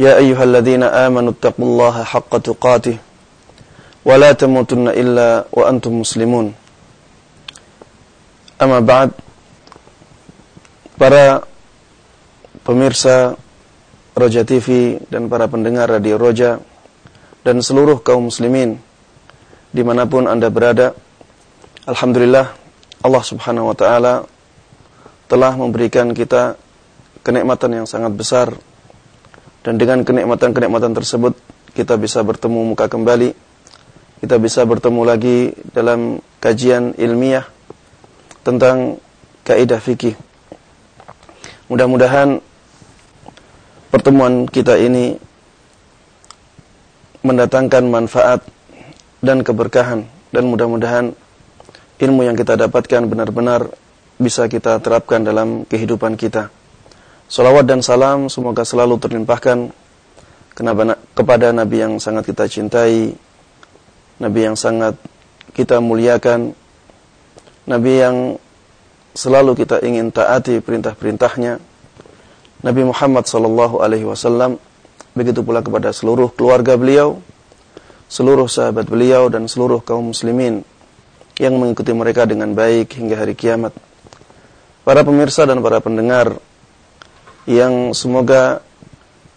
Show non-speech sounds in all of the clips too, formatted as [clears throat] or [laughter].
يا أيها الذين آمنوا اتقوا الله حق تقاته ولا تموتن إلا وأنتم مسلمون أما بعد para pemirsa Roja TV dan para pendengar Radio Roja dan seluruh kaum muslimin dimanapun anda berada Alhamdulillah Allah subhanahu wa ta'ala telah memberikan kita kenikmatan yang sangat besar dan dengan kenikmatan-kenikmatan tersebut kita bisa bertemu muka kembali. Kita bisa bertemu lagi dalam kajian ilmiah tentang kaidah fikih. Mudah-mudahan pertemuan kita ini mendatangkan manfaat dan keberkahan. Dan mudah-mudahan ilmu yang kita dapatkan benar-benar bisa kita terapkan dalam kehidupan kita. Salawat dan salam semoga selalu terlimpahkan kepada Nabi yang sangat kita cintai, Nabi yang sangat kita muliakan, Nabi yang selalu kita ingin taati perintah-perintahnya. Nabi Muhammad sallallahu alaihi wasallam begitu pula kepada seluruh keluarga beliau, seluruh sahabat beliau dan seluruh kaum muslimin yang mengikuti mereka dengan baik hingga hari kiamat. Para pemirsa dan para pendengar yang semoga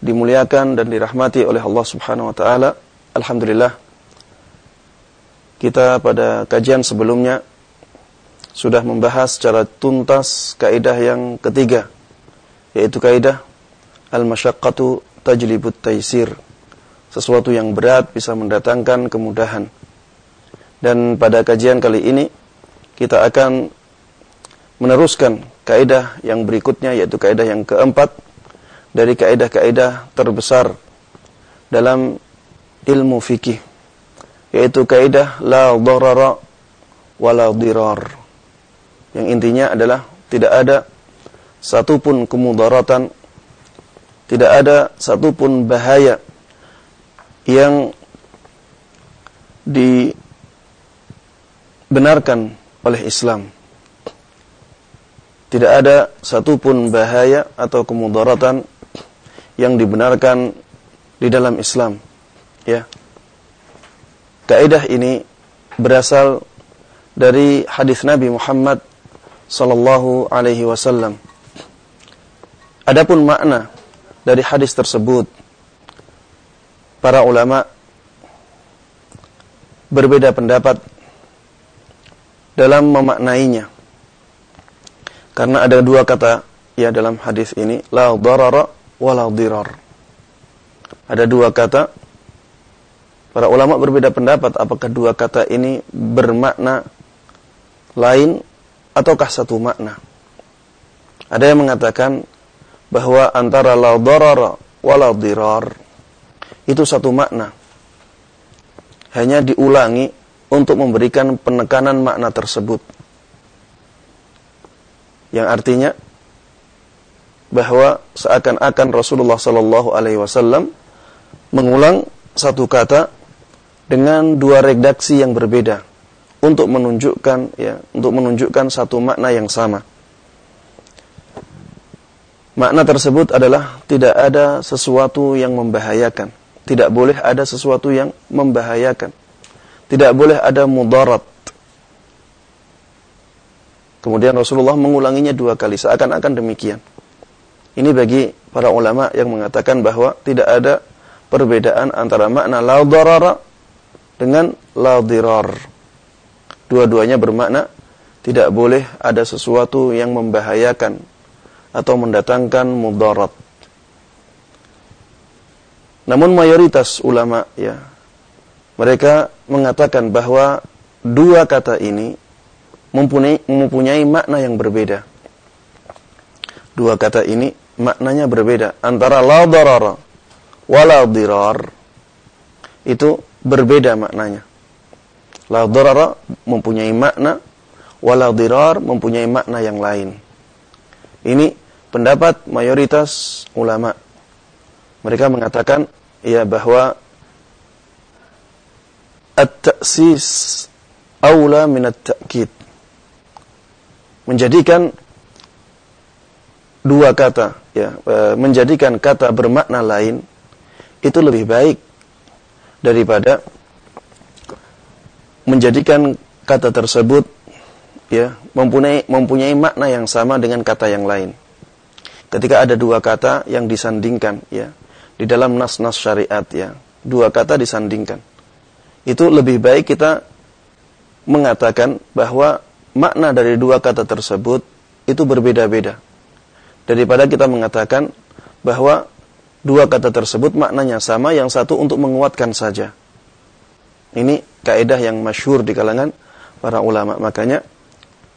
dimuliakan dan dirahmati oleh Allah Subhanahu wa taala. Alhamdulillah kita pada kajian sebelumnya sudah membahas secara tuntas kaidah yang ketiga yaitu kaidah al-masyaqqatu tajlibut taisir sesuatu yang berat bisa mendatangkan kemudahan dan pada kajian kali ini kita akan meneruskan kaidah yang berikutnya yaitu kaidah yang keempat dari kaidah-kaidah terbesar dalam ilmu fikih yaitu kaidah la dharara wala dirar yang intinya adalah tidak ada satupun kemudaratan, tidak ada satupun bahaya yang dibenarkan oleh Islam. Tidak ada satupun bahaya atau kemudaratan yang dibenarkan di dalam Islam. Ya. Kaidah ini berasal dari hadis Nabi Muhammad sallallahu alaihi wasallam. Adapun makna dari hadis tersebut para ulama berbeda pendapat dalam memaknainya. Karena ada dua kata ya dalam hadis ini la darara wa la dirar. Ada dua kata para ulama berbeda pendapat apakah dua kata ini bermakna lain ataukah satu makna? Ada yang mengatakan bahwa antara la darara wa la dirar itu satu makna. Hanya diulangi untuk memberikan penekanan makna tersebut. Yang artinya bahwa seakan-akan Rasulullah Shallallahu alaihi wasallam mengulang satu kata dengan dua redaksi yang berbeda untuk menunjukkan ya untuk menunjukkan satu makna yang sama. Makna tersebut adalah tidak ada sesuatu yang membahayakan. Tidak boleh ada sesuatu yang membahayakan. Tidak boleh ada mudarat. Kemudian Rasulullah mengulanginya dua kali seakan-akan demikian. Ini bagi para ulama yang mengatakan bahwa tidak ada perbedaan antara makna la darara dengan la dirar. Dua-duanya bermakna tidak boleh ada sesuatu yang membahayakan atau mendatangkan mudarat. Namun mayoritas ulama ya mereka mengatakan bahwa dua kata ini mempunyai, mempunyai makna yang berbeda. Dua kata ini maknanya berbeda antara la darara wala dirar itu berbeda maknanya. La darara mempunyai makna wala dirar mempunyai makna yang lain. Ini pendapat mayoritas ulama. Mereka mengatakan ya bahwa at-ta'sis aula min at-ta'kid. Menjadikan dua kata ya, e, menjadikan kata bermakna lain itu lebih baik daripada menjadikan kata tersebut ya mempunyai mempunyai makna yang sama dengan kata yang lain. Ketika ada dua kata yang disandingkan ya di dalam nas-nas syariat ya, dua kata disandingkan. Itu lebih baik kita mengatakan bahwa makna dari dua kata tersebut itu berbeda-beda. Daripada kita mengatakan bahwa dua kata tersebut maknanya sama, yang satu untuk menguatkan saja. Ini kaidah yang masyhur di kalangan para ulama. Makanya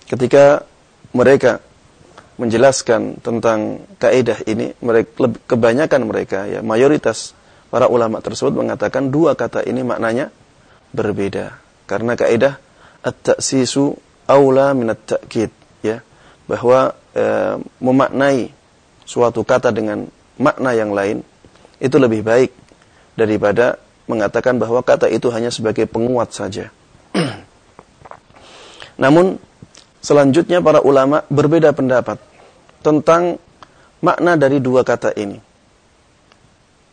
ketika mereka menjelaskan tentang kaidah ini, mereka kebanyakan mereka ya mayoritas para ulama tersebut mengatakan dua kata ini maknanya berbeda. Karena kaidah at-ta'sisu aula min at-ta'kid ya, bahwa e, memaknai suatu kata dengan makna yang lain itu lebih baik daripada mengatakan bahwa kata itu hanya sebagai penguat saja. [clears throat] Namun selanjutnya para ulama berbeda pendapat tentang makna dari dua kata ini.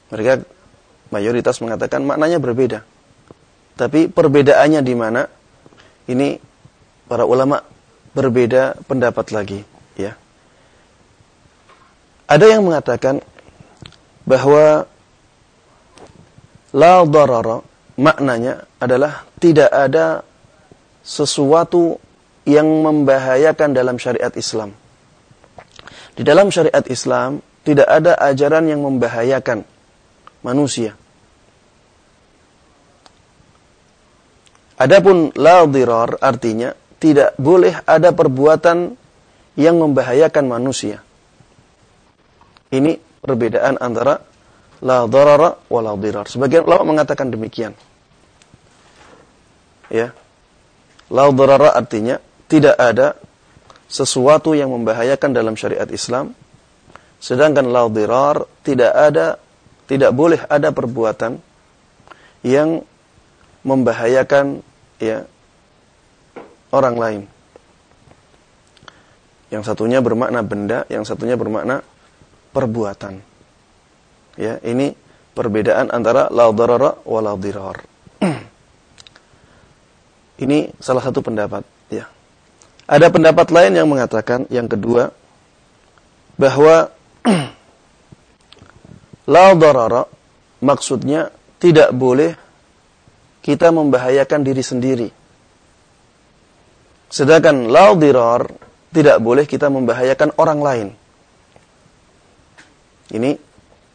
Mereka mayoritas mengatakan maknanya berbeda. Tapi perbedaannya di mana? Ini para ulama berbeda pendapat lagi, ya. Ada yang mengatakan bahwa La darara maknanya adalah tidak ada sesuatu yang membahayakan dalam syariat Islam. Di dalam syariat Islam tidak ada ajaran yang membahayakan manusia. Adapun la dirar artinya tidak boleh ada perbuatan yang membahayakan manusia. Ini perbedaan antara la darara wa la dirar. Sebagian ulama mengatakan demikian. Ya. La darara artinya tidak ada sesuatu yang membahayakan dalam syariat Islam. Sedangkan la dirar tidak ada tidak boleh ada perbuatan yang membahayakan ya orang lain. Yang satunya bermakna benda, yang satunya bermakna perbuatan. Ya, ini perbedaan antara la darara wa la dirar. [clears throat] ini salah satu pendapat, ya. Ada pendapat lain yang mengatakan yang kedua bahwa [clears throat] la darara maksudnya tidak boleh kita membahayakan diri sendiri. Sedangkan la dirar tidak boleh kita membahayakan orang lain. Ini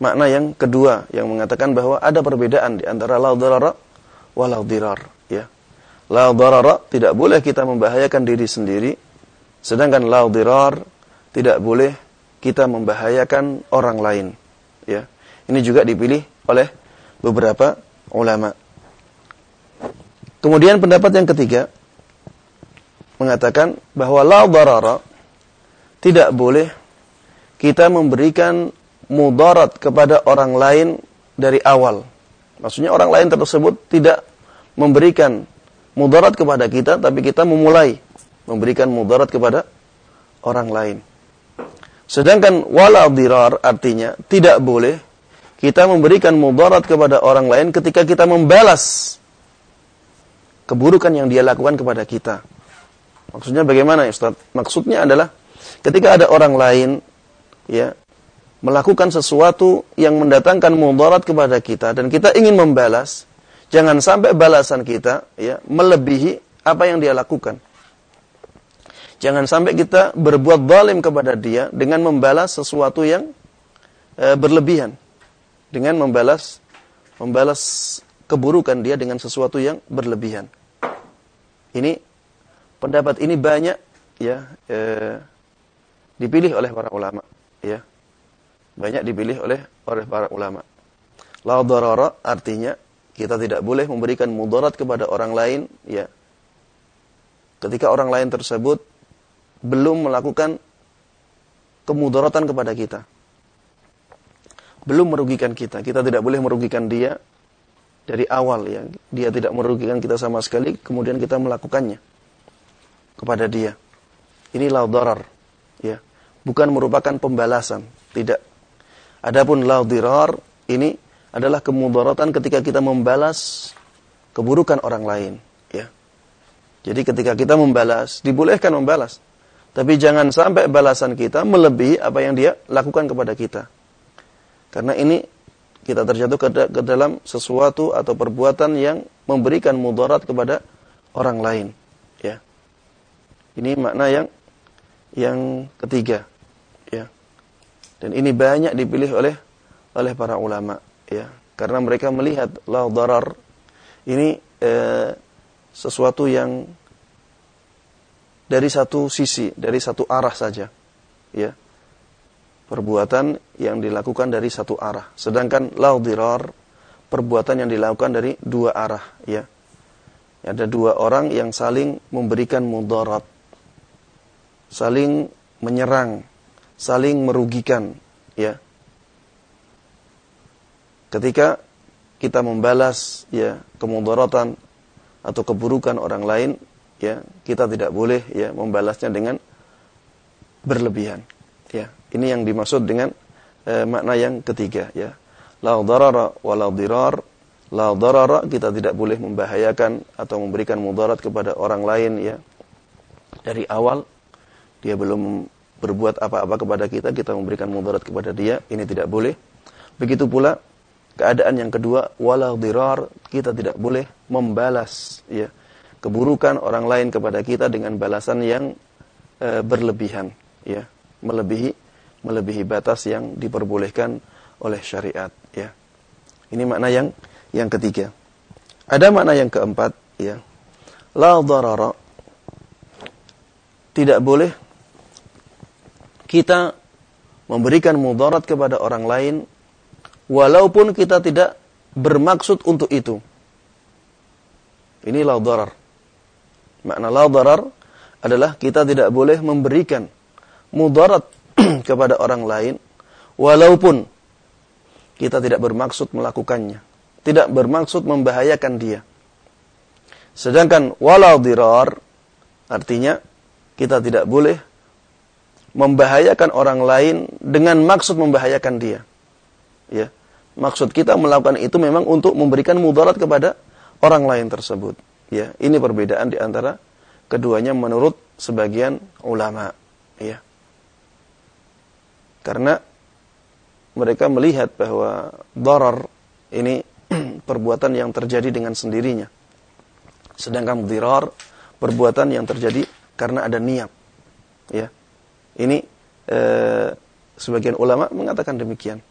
makna yang kedua yang mengatakan bahwa ada perbedaan di antara la darara wa la ya. La darara tidak boleh kita membahayakan diri sendiri sedangkan la dirar tidak boleh kita membahayakan orang lain ya. Ini juga dipilih oleh beberapa ulama. Kemudian pendapat yang ketiga mengatakan bahwa la darara tidak boleh kita memberikan mudarat kepada orang lain dari awal. Maksudnya orang lain tersebut tidak memberikan mudarat kepada kita, tapi kita memulai memberikan mudarat kepada orang lain. Sedangkan wala dirar artinya tidak boleh kita memberikan mudarat kepada orang lain ketika kita membalas keburukan yang dia lakukan kepada kita. Maksudnya bagaimana Ustaz? Maksudnya adalah ketika ada orang lain ya melakukan sesuatu yang mendatangkan mudarat kepada kita dan kita ingin membalas, jangan sampai balasan kita ya melebihi apa yang dia lakukan. Jangan sampai kita berbuat zalim kepada dia dengan membalas sesuatu yang e, berlebihan. Dengan membalas membalas keburukan dia dengan sesuatu yang berlebihan. Ini pendapat ini banyak ya e, dipilih oleh para ulama ya banyak dipilih oleh oleh para ulama. La darara artinya kita tidak boleh memberikan mudarat kepada orang lain ya. Ketika orang lain tersebut belum melakukan kemudaratan kepada kita. Belum merugikan kita. Kita tidak boleh merugikan dia dari awal ya. Dia tidak merugikan kita sama sekali, kemudian kita melakukannya kepada dia. Ini laudarar ya. Bukan merupakan pembalasan, tidak. Adapun laudirar ini adalah kemudaratan ketika kita membalas keburukan orang lain, ya. Jadi ketika kita membalas, dibolehkan membalas. Tapi jangan sampai balasan kita melebihi apa yang dia lakukan kepada kita. Karena ini kita terjatuh ke, ke dalam sesuatu atau perbuatan yang memberikan mudarat kepada orang lain. Ini makna yang yang ketiga. Ya. Dan ini banyak dipilih oleh oleh para ulama. Ya. Karena mereka melihat la darar ini eh, sesuatu yang dari satu sisi, dari satu arah saja. Ya. Perbuatan yang dilakukan dari satu arah. Sedangkan laudirar perbuatan yang dilakukan dari dua arah, ya. Ada dua orang yang saling memberikan mudarat. Saling menyerang, saling merugikan, ya. Ketika kita membalas ya kemudaratan atau keburukan orang lain ya kita tidak boleh ya membalasnya dengan berlebihan ya. Ini yang dimaksud dengan eh, makna yang ketiga ya. La darara wa la dirar. La darara kita tidak boleh membahayakan atau memberikan mudarat kepada orang lain ya. Dari awal dia belum berbuat apa-apa kepada kita kita memberikan mudarat kepada dia ini tidak boleh. Begitu pula keadaan yang kedua wala dirar kita tidak boleh membalas ya. Keburukan orang lain kepada kita dengan balasan yang e, berlebihan ya. Melebihi melebihi batas yang diperbolehkan oleh syariat ya. Ini makna yang yang ketiga. Ada makna yang keempat ya. La darara tidak boleh kita memberikan mudarat kepada orang lain walaupun kita tidak bermaksud untuk itu ini la darar Makna la darar adalah kita tidak boleh memberikan mudarat [clears throat] kepada orang lain walaupun kita tidak bermaksud melakukannya, tidak bermaksud membahayakan dia. Sedangkan walau dirar artinya kita tidak boleh membahayakan orang lain dengan maksud membahayakan dia. Ya. Maksud kita melakukan itu memang untuk memberikan mudarat kepada orang lain tersebut. Ya, ini perbedaan di antara keduanya menurut sebagian ulama, ya. Karena mereka melihat bahwa darar ini [clears throat] perbuatan yang terjadi dengan sendirinya. Sedangkan dirar perbuatan yang terjadi karena ada niat. Ya. Ini eh, sebagian ulama mengatakan demikian.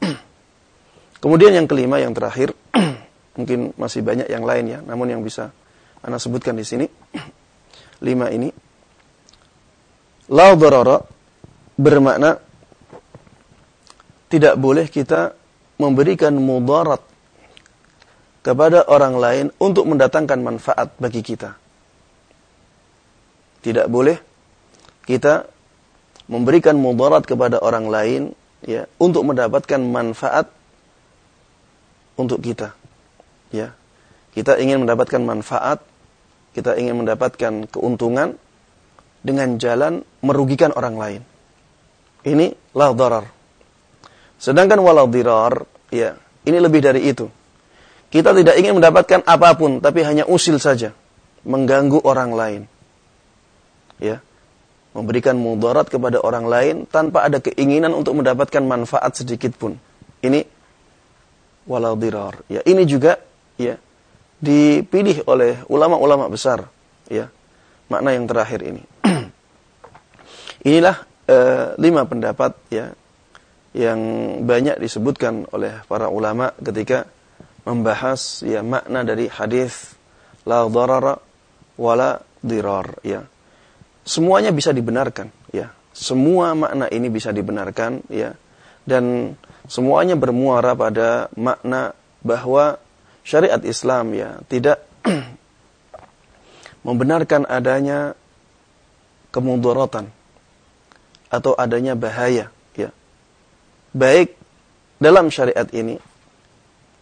[clears throat] Kemudian yang kelima yang terakhir [clears throat] mungkin masih banyak yang lain ya, namun yang bisa Anda sebutkan di sini [clears throat] lima ini la darara bermakna tidak boleh kita memberikan mudarat kepada orang lain untuk mendatangkan manfaat bagi kita. Tidak boleh kita memberikan mudarat kepada orang lain ya untuk mendapatkan manfaat untuk kita. Ya. Kita ingin mendapatkan manfaat, kita ingin mendapatkan keuntungan dengan jalan merugikan orang lain. Ini la darar. Sedangkan walau dirar, ya, ini lebih dari itu. Kita tidak ingin mendapatkan apa pun, tapi hanya usil saja, mengganggu orang lain. Ya, memberikan mudarat kepada orang lain tanpa ada keinginan untuk mendapatkan manfaat sedikit pun. Ini walau dirar. Ya, ini juga ya dipilih oleh ulama-ulama besar ya makna yang terakhir ini [clears throat] inilah e, lima pendapat ya yang banyak disebutkan oleh para ulama ketika membahas ya makna dari hadis la darara wala dirar ya semuanya bisa dibenarkan ya. Semua makna ini bisa dibenarkan ya. Dan semuanya bermuara pada makna bahwa syariat Islam ya tidak [clears throat] membenarkan adanya kemudaratan atau adanya bahaya ya. Baik dalam syariat ini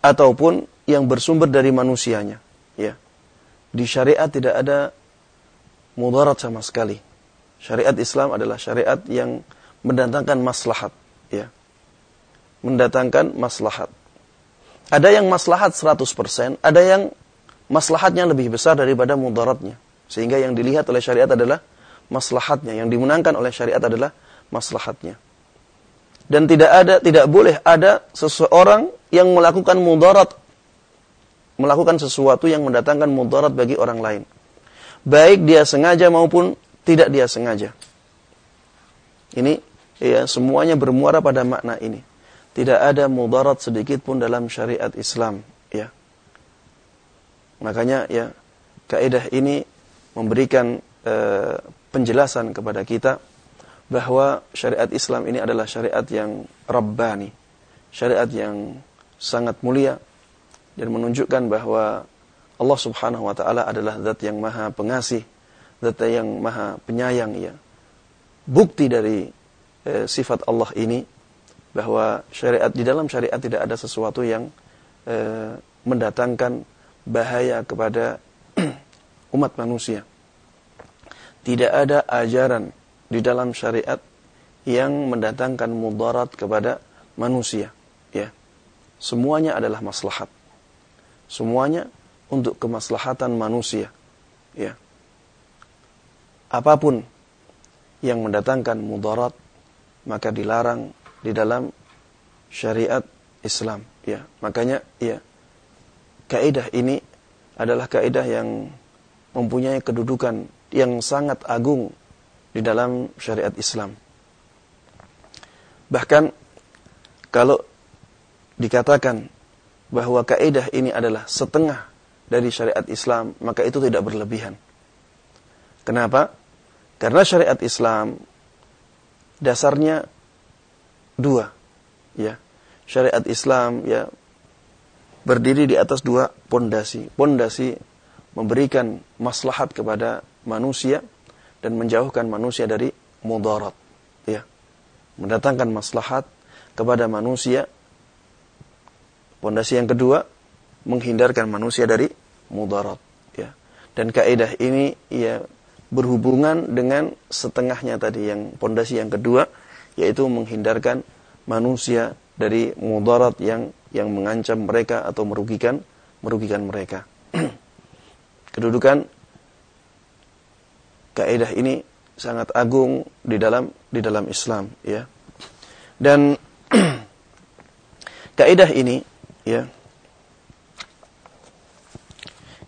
ataupun yang bersumber dari manusianya ya. Di syariat tidak ada mudarat sama sekali. Syariat Islam adalah syariat yang mendatangkan maslahat ya. Mendatangkan maslahat. Ada yang maslahat 100% ada yang maslahatnya lebih besar daripada mudaratnya. Sehingga yang dilihat oleh syariat adalah maslahatnya. Yang dimenangkan oleh syariat adalah maslahatnya. Dan tidak ada tidak boleh ada seseorang yang melakukan mudarat melakukan sesuatu yang mendatangkan mudarat bagi orang lain baik dia sengaja maupun tidak dia sengaja. Ini ya semuanya bermuara pada makna ini. Tidak ada mudarat sedikit pun dalam syariat Islam ya. Makanya ya kaidah ini memberikan uh, penjelasan kepada kita bahwa syariat Islam ini adalah syariat yang rabbani, syariat yang sangat mulia dan menunjukkan bahwa Allah Subhanahu wa taala adalah zat yang maha pengasih, zat yang maha penyayang ya. Bukti dari e, sifat Allah ini bahwa syariat di dalam syariat tidak ada sesuatu yang e, mendatangkan bahaya kepada [clears throat] umat manusia. Tidak ada ajaran di dalam syariat yang mendatangkan mudarat kepada manusia ya. Semuanya adalah maslahat. Semuanya untuk kemaslahatan manusia ya apa pun yang mendatangkan mudarat maka dilarang di dalam syariat Islam ya makanya ya kaidah ini adalah kaidah yang mempunyai kedudukan yang sangat agung di dalam syariat Islam. Bahkan kalau dikatakan bahwa kaidah ini adalah setengah dari syariat Islam, maka itu tidak berlebihan. Kenapa? Karena syariat Islam dasarnya dua, ya. Syariat Islam ya berdiri di atas dua pondasi. Pondasi memberikan maslahat kepada manusia dan menjauhkan manusia dari mudarat ya mendatangkan maslahat kepada manusia pondasi yang kedua menghindarkan manusia dari mudarat ya dan kaidah ini ya berhubungan dengan setengahnya tadi yang pondasi yang kedua yaitu menghindarkan manusia dari mudarat yang yang mengancam mereka atau merugikan merugikan mereka [clears throat] kedudukan kaidah ini sangat agung di dalam di dalam Islam ya. Dan [clears throat] kaidah ini ya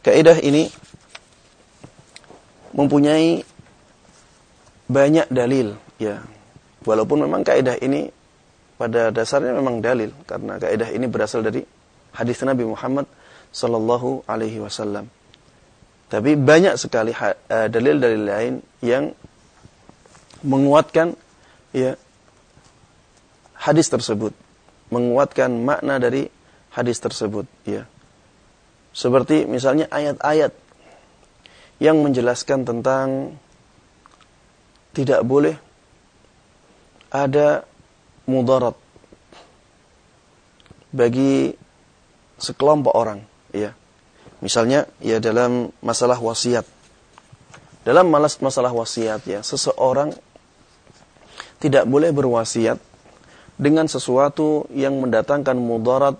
kaidah ini mempunyai banyak dalil ya. Walaupun memang kaidah ini pada dasarnya memang dalil karena kaidah ini berasal dari hadis Nabi Muhammad sallallahu alaihi wasallam. Tapi banyak sekali eh, dalil-dalil lain yang menguatkan ya hadis tersebut, menguatkan makna dari hadis tersebut, ya. Seperti misalnya ayat-ayat yang menjelaskan tentang tidak boleh ada mudarat bagi sekelompok orang, ya. Misalnya ya dalam masalah wasiat. Dalam malas masalah wasiat ya, seseorang tidak boleh berwasiat dengan sesuatu yang mendatangkan mudarat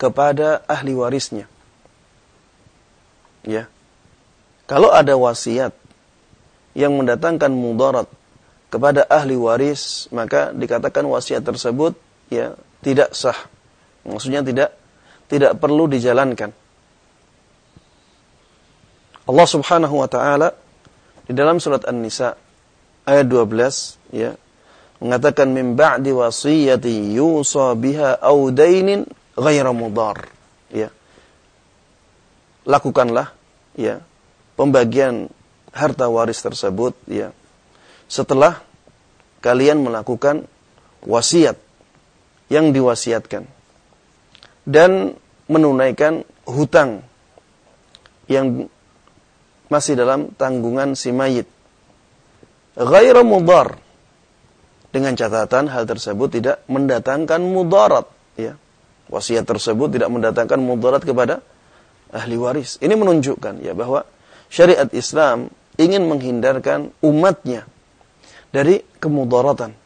kepada ahli warisnya. Ya. Kalau ada wasiat yang mendatangkan mudarat kepada ahli waris, maka dikatakan wasiat tersebut ya tidak sah. Maksudnya tidak tidak perlu dijalankan. Allah Subhanahu wa taala di dalam surat An-Nisa ayat 12 ya mengatakan min ba'di wasiyati yusa biha aw dainin ghaira mudar ya lakukanlah ya pembagian harta waris tersebut ya setelah kalian melakukan wasiat yang diwasiatkan dan menunaikan hutang yang masih dalam tanggungan si mayit. Ghairu mudar. Dengan catatan hal tersebut tidak mendatangkan mudarat. Ya. Wasiat tersebut tidak mendatangkan mudarat kepada ahli waris. Ini menunjukkan ya bahwa syariat Islam ingin menghindarkan umatnya dari kemudaratan.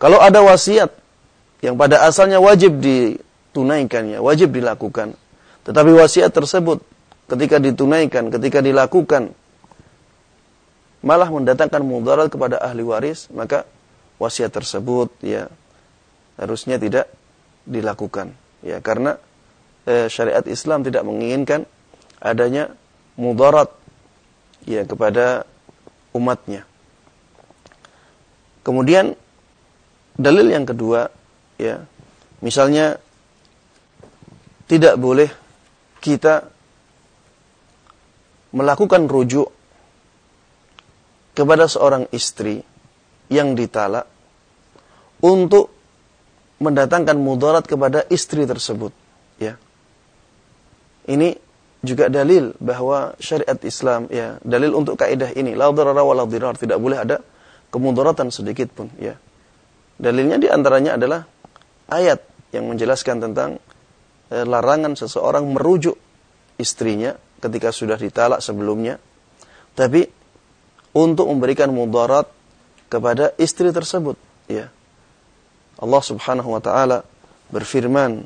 Kalau ada wasiat yang pada asalnya wajib ditunaikan ya, wajib dilakukan. Tetapi wasiat tersebut ketika ditunaikan, ketika dilakukan malah mendatangkan mudarat kepada ahli waris, maka wasiat tersebut ya harusnya tidak dilakukan. Ya, karena eh, syariat Islam tidak menginginkan adanya mudarat ya kepada umatnya. Kemudian dalil yang kedua ya, misalnya tidak boleh kita melakukan rujuk kepada seorang istri yang ditalak untuk mendatangkan mudarat kepada istri tersebut ya ini juga dalil bahwa syariat Islam ya dalil untuk kaidah ini. La darara wa la dirar. Tidak boleh ada kemudaratan sedikit pun ya. Dalilnya di antaranya adalah ayat yang menjelaskan tentang eh, larangan seseorang merujuk istrinya ketika sudah ditalak sebelumnya, tapi untuk memberikan mudarat kepada istri tersebut, ya. Allah Subhanahu wa taala berfirman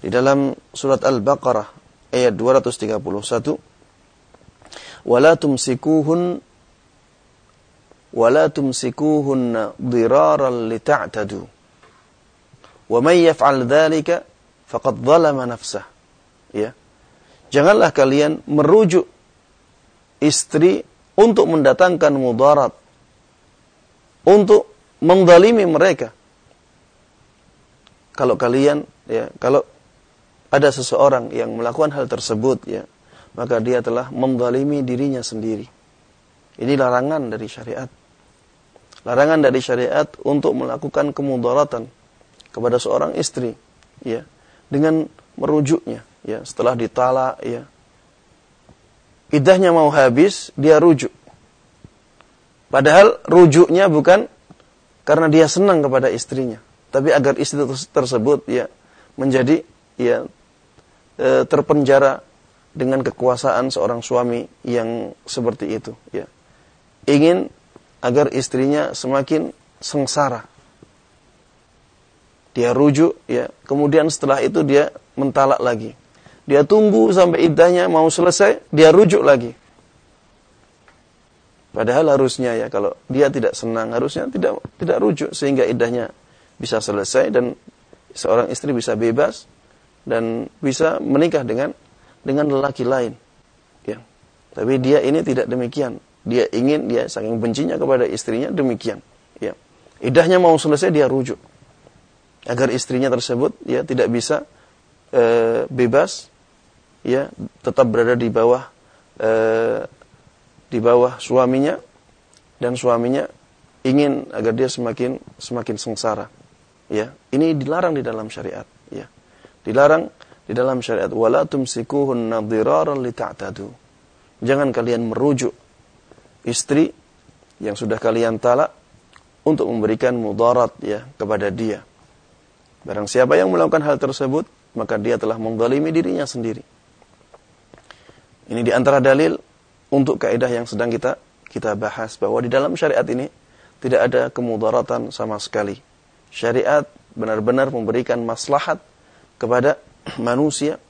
di dalam surat Al-Baqarah ayat 231 wala tumsikuhun wala tumsikuhunna diraran lita'tadu. Wa man yaf'al dhalika faqad zalama nafsah. Ya. Janganlah kalian merujuk istri untuk mendatangkan mudarat, untuk mendalimi mereka. Kalau kalian, ya, kalau ada seseorang yang melakukan hal tersebut, ya, maka dia telah mendalimi dirinya sendiri. Ini larangan dari syariat. Larangan dari syariat untuk melakukan kemudaratan kepada seorang istri, ya, dengan merujuknya ya setelah ditalak ya idahnya mau habis dia rujuk padahal rujuknya bukan karena dia senang kepada istrinya tapi agar istri tersebut ya menjadi ya e, terpenjara dengan kekuasaan seorang suami yang seperti itu ya. Ingin agar istrinya semakin sengsara. Dia rujuk ya. Kemudian setelah itu dia mentalak lagi. Dia tunggu sampai iddahnya mau selesai, dia rujuk lagi. Padahal harusnya ya kalau dia tidak senang harusnya tidak tidak rujuk sehingga iddahnya bisa selesai dan seorang istri bisa bebas dan bisa menikah dengan dengan lelaki lain. Ya. Tapi dia ini tidak demikian. Dia ingin dia saking bencinya kepada istrinya demikian. Ya. Iddahnya mau selesai dia rujuk agar istrinya tersebut ya tidak bisa e, bebas ya tetap berada di bawah eh, di bawah suaminya dan suaminya ingin agar dia semakin semakin sengsara ya ini dilarang di dalam syariat ya dilarang di dalam syariat. Wala tumsikuhun nadhiraran lita'tadu. Jangan kalian merujuk istri yang sudah kalian talak untuk memberikan mudarat ya kepada dia. Barang siapa yang melakukan hal tersebut maka dia telah menggalimi dirinya sendiri. Ini di antara dalil untuk kaidah yang sedang kita kita bahas bahwa di dalam syariat ini tidak ada kemudaratan sama sekali. Syariat benar-benar memberikan maslahat kepada manusia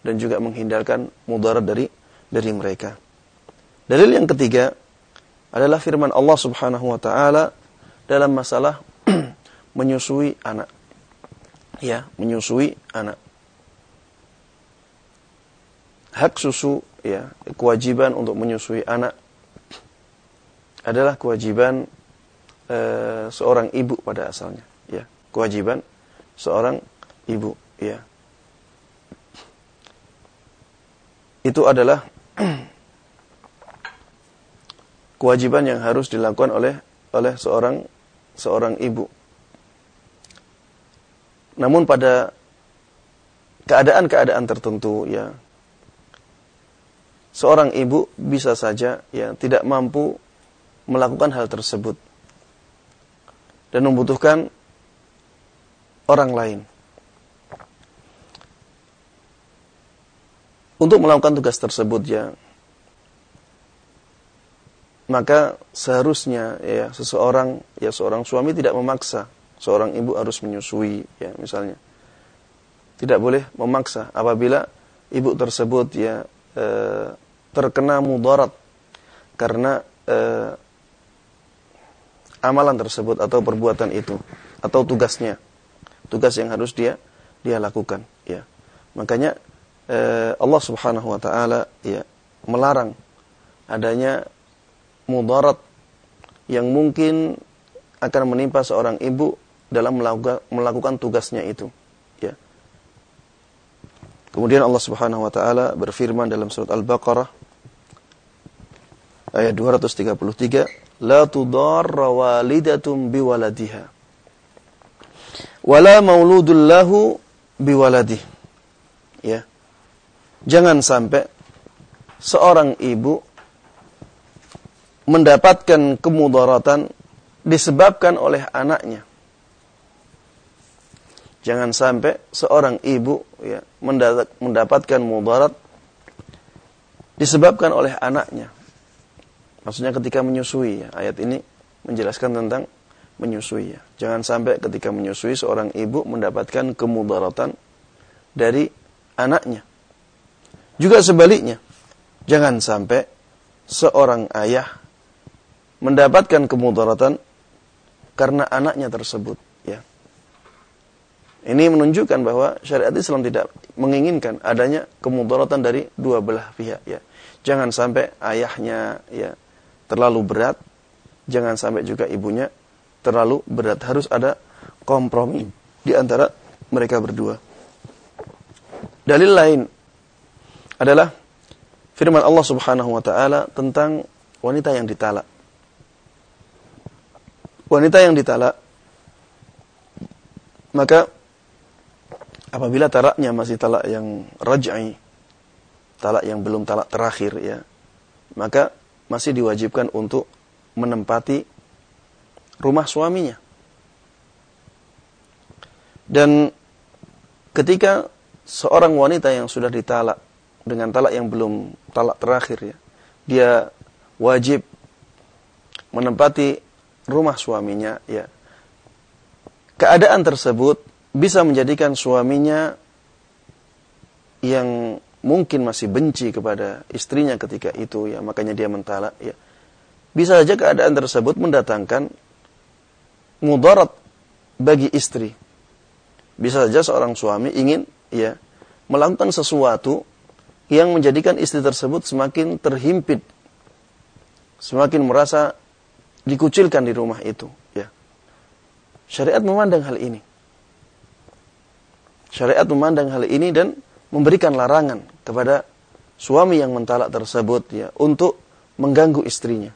dan juga menghindarkan mudarat dari dari mereka. Dalil yang ketiga adalah firman Allah Subhanahu wa taala dalam masalah [clears throat] menyusui anak. Ya, menyusui anak. Hak susu ya kewajiban untuk menyusui anak adalah kewajiban e, seorang ibu pada asalnya ya kewajiban seorang ibu ya itu adalah kewajiban yang harus dilakukan oleh oleh seorang seorang ibu. Namun pada keadaan-keadaan tertentu ya seorang ibu bisa saja ya tidak mampu melakukan hal tersebut dan membutuhkan orang lain untuk melakukan tugas tersebut ya. Maka seharusnya ya seseorang ya seorang suami tidak memaksa seorang ibu harus menyusui ya misalnya. Tidak boleh memaksa apabila ibu tersebut ya e, terkena mudarat karena e, amalan tersebut atau perbuatan itu atau tugasnya tugas yang harus dia dia lakukan ya. Makanya e, Allah Subhanahu wa taala ya melarang adanya mudarat yang mungkin akan menimpa seorang ibu dalam melakukan, tugasnya itu. Ya. Kemudian Allah Subhanahu wa taala berfirman dalam surat Al-Baqarah ayat 233, "La tudarra walidatum biwaladiha wala mauludul lahu biwaladih." Jangan sampai seorang ibu mendapatkan kemudaratan disebabkan oleh anaknya Jangan sampai seorang ibu ya, mendapatkan mudarat disebabkan oleh anaknya. Maksudnya ketika menyusui ya. Ayat ini menjelaskan tentang menyusui ya. Jangan sampai ketika menyusui seorang ibu mendapatkan kemudaratan dari anaknya. Juga sebaliknya. Jangan sampai seorang ayah mendapatkan kemudaratan karena anaknya tersebut. Ini menunjukkan bahwa syariat Islam tidak menginginkan adanya kemudaratan dari dua belah pihak ya. Jangan sampai ayahnya ya terlalu berat, jangan sampai juga ibunya terlalu berat. Harus ada kompromi di antara mereka berdua. Dalil lain adalah firman Allah Subhanahu wa taala tentang wanita yang ditalak. Wanita yang ditalak maka apabila talaknya masih talak yang raj'i, talak yang belum talak terakhir ya, maka masih diwajibkan untuk menempati rumah suaminya. Dan ketika seorang wanita yang sudah ditalak dengan talak yang belum talak terakhir ya, dia wajib menempati rumah suaminya ya. Keadaan tersebut bisa menjadikan suaminya yang mungkin masih benci kepada istrinya ketika itu ya makanya dia mentalak ya. Bisa saja keadaan tersebut mendatangkan mudarat bagi istri. Bisa saja seorang suami ingin ya melakukan sesuatu yang menjadikan istri tersebut semakin terhimpit semakin merasa dikucilkan di rumah itu ya syariat memandang hal ini Syariat memandang hal ini dan memberikan larangan kepada suami yang mentalak tersebut ya untuk mengganggu istrinya.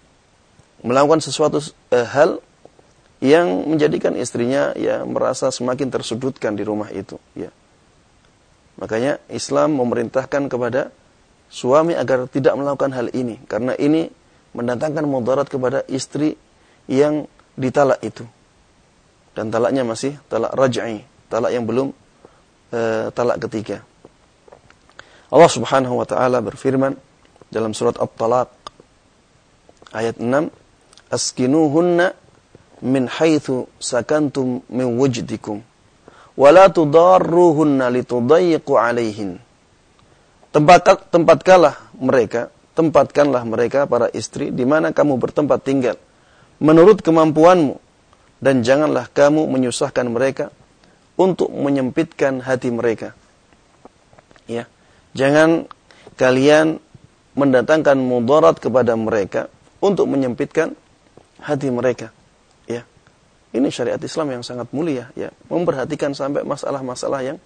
Melakukan sesuatu eh, hal yang menjadikan istrinya ya merasa semakin tersudutkan di rumah itu ya. Makanya Islam memerintahkan kepada suami agar tidak melakukan hal ini karena ini mendatangkan mudarat kepada istri yang ditalak itu. Dan talaknya masih talak raj'i, talak yang belum e, talak ketiga. Allah Subhanahu wa taala berfirman dalam surat At-Talaq ayat 6, "Askinuhunna min haitsu sakantum min wujdikum wa la tudarruhunna litudayyiqu 'alaihin." Tempat tempatkanlah mereka, tempatkanlah mereka para istri di mana kamu bertempat tinggal menurut kemampuanmu dan janganlah kamu menyusahkan mereka untuk menyempitkan hati mereka. Ya. Jangan kalian mendatangkan mudarat kepada mereka untuk menyempitkan hati mereka. Ini syariat Islam yang sangat mulia ya, memperhatikan sampai masalah-masalah yang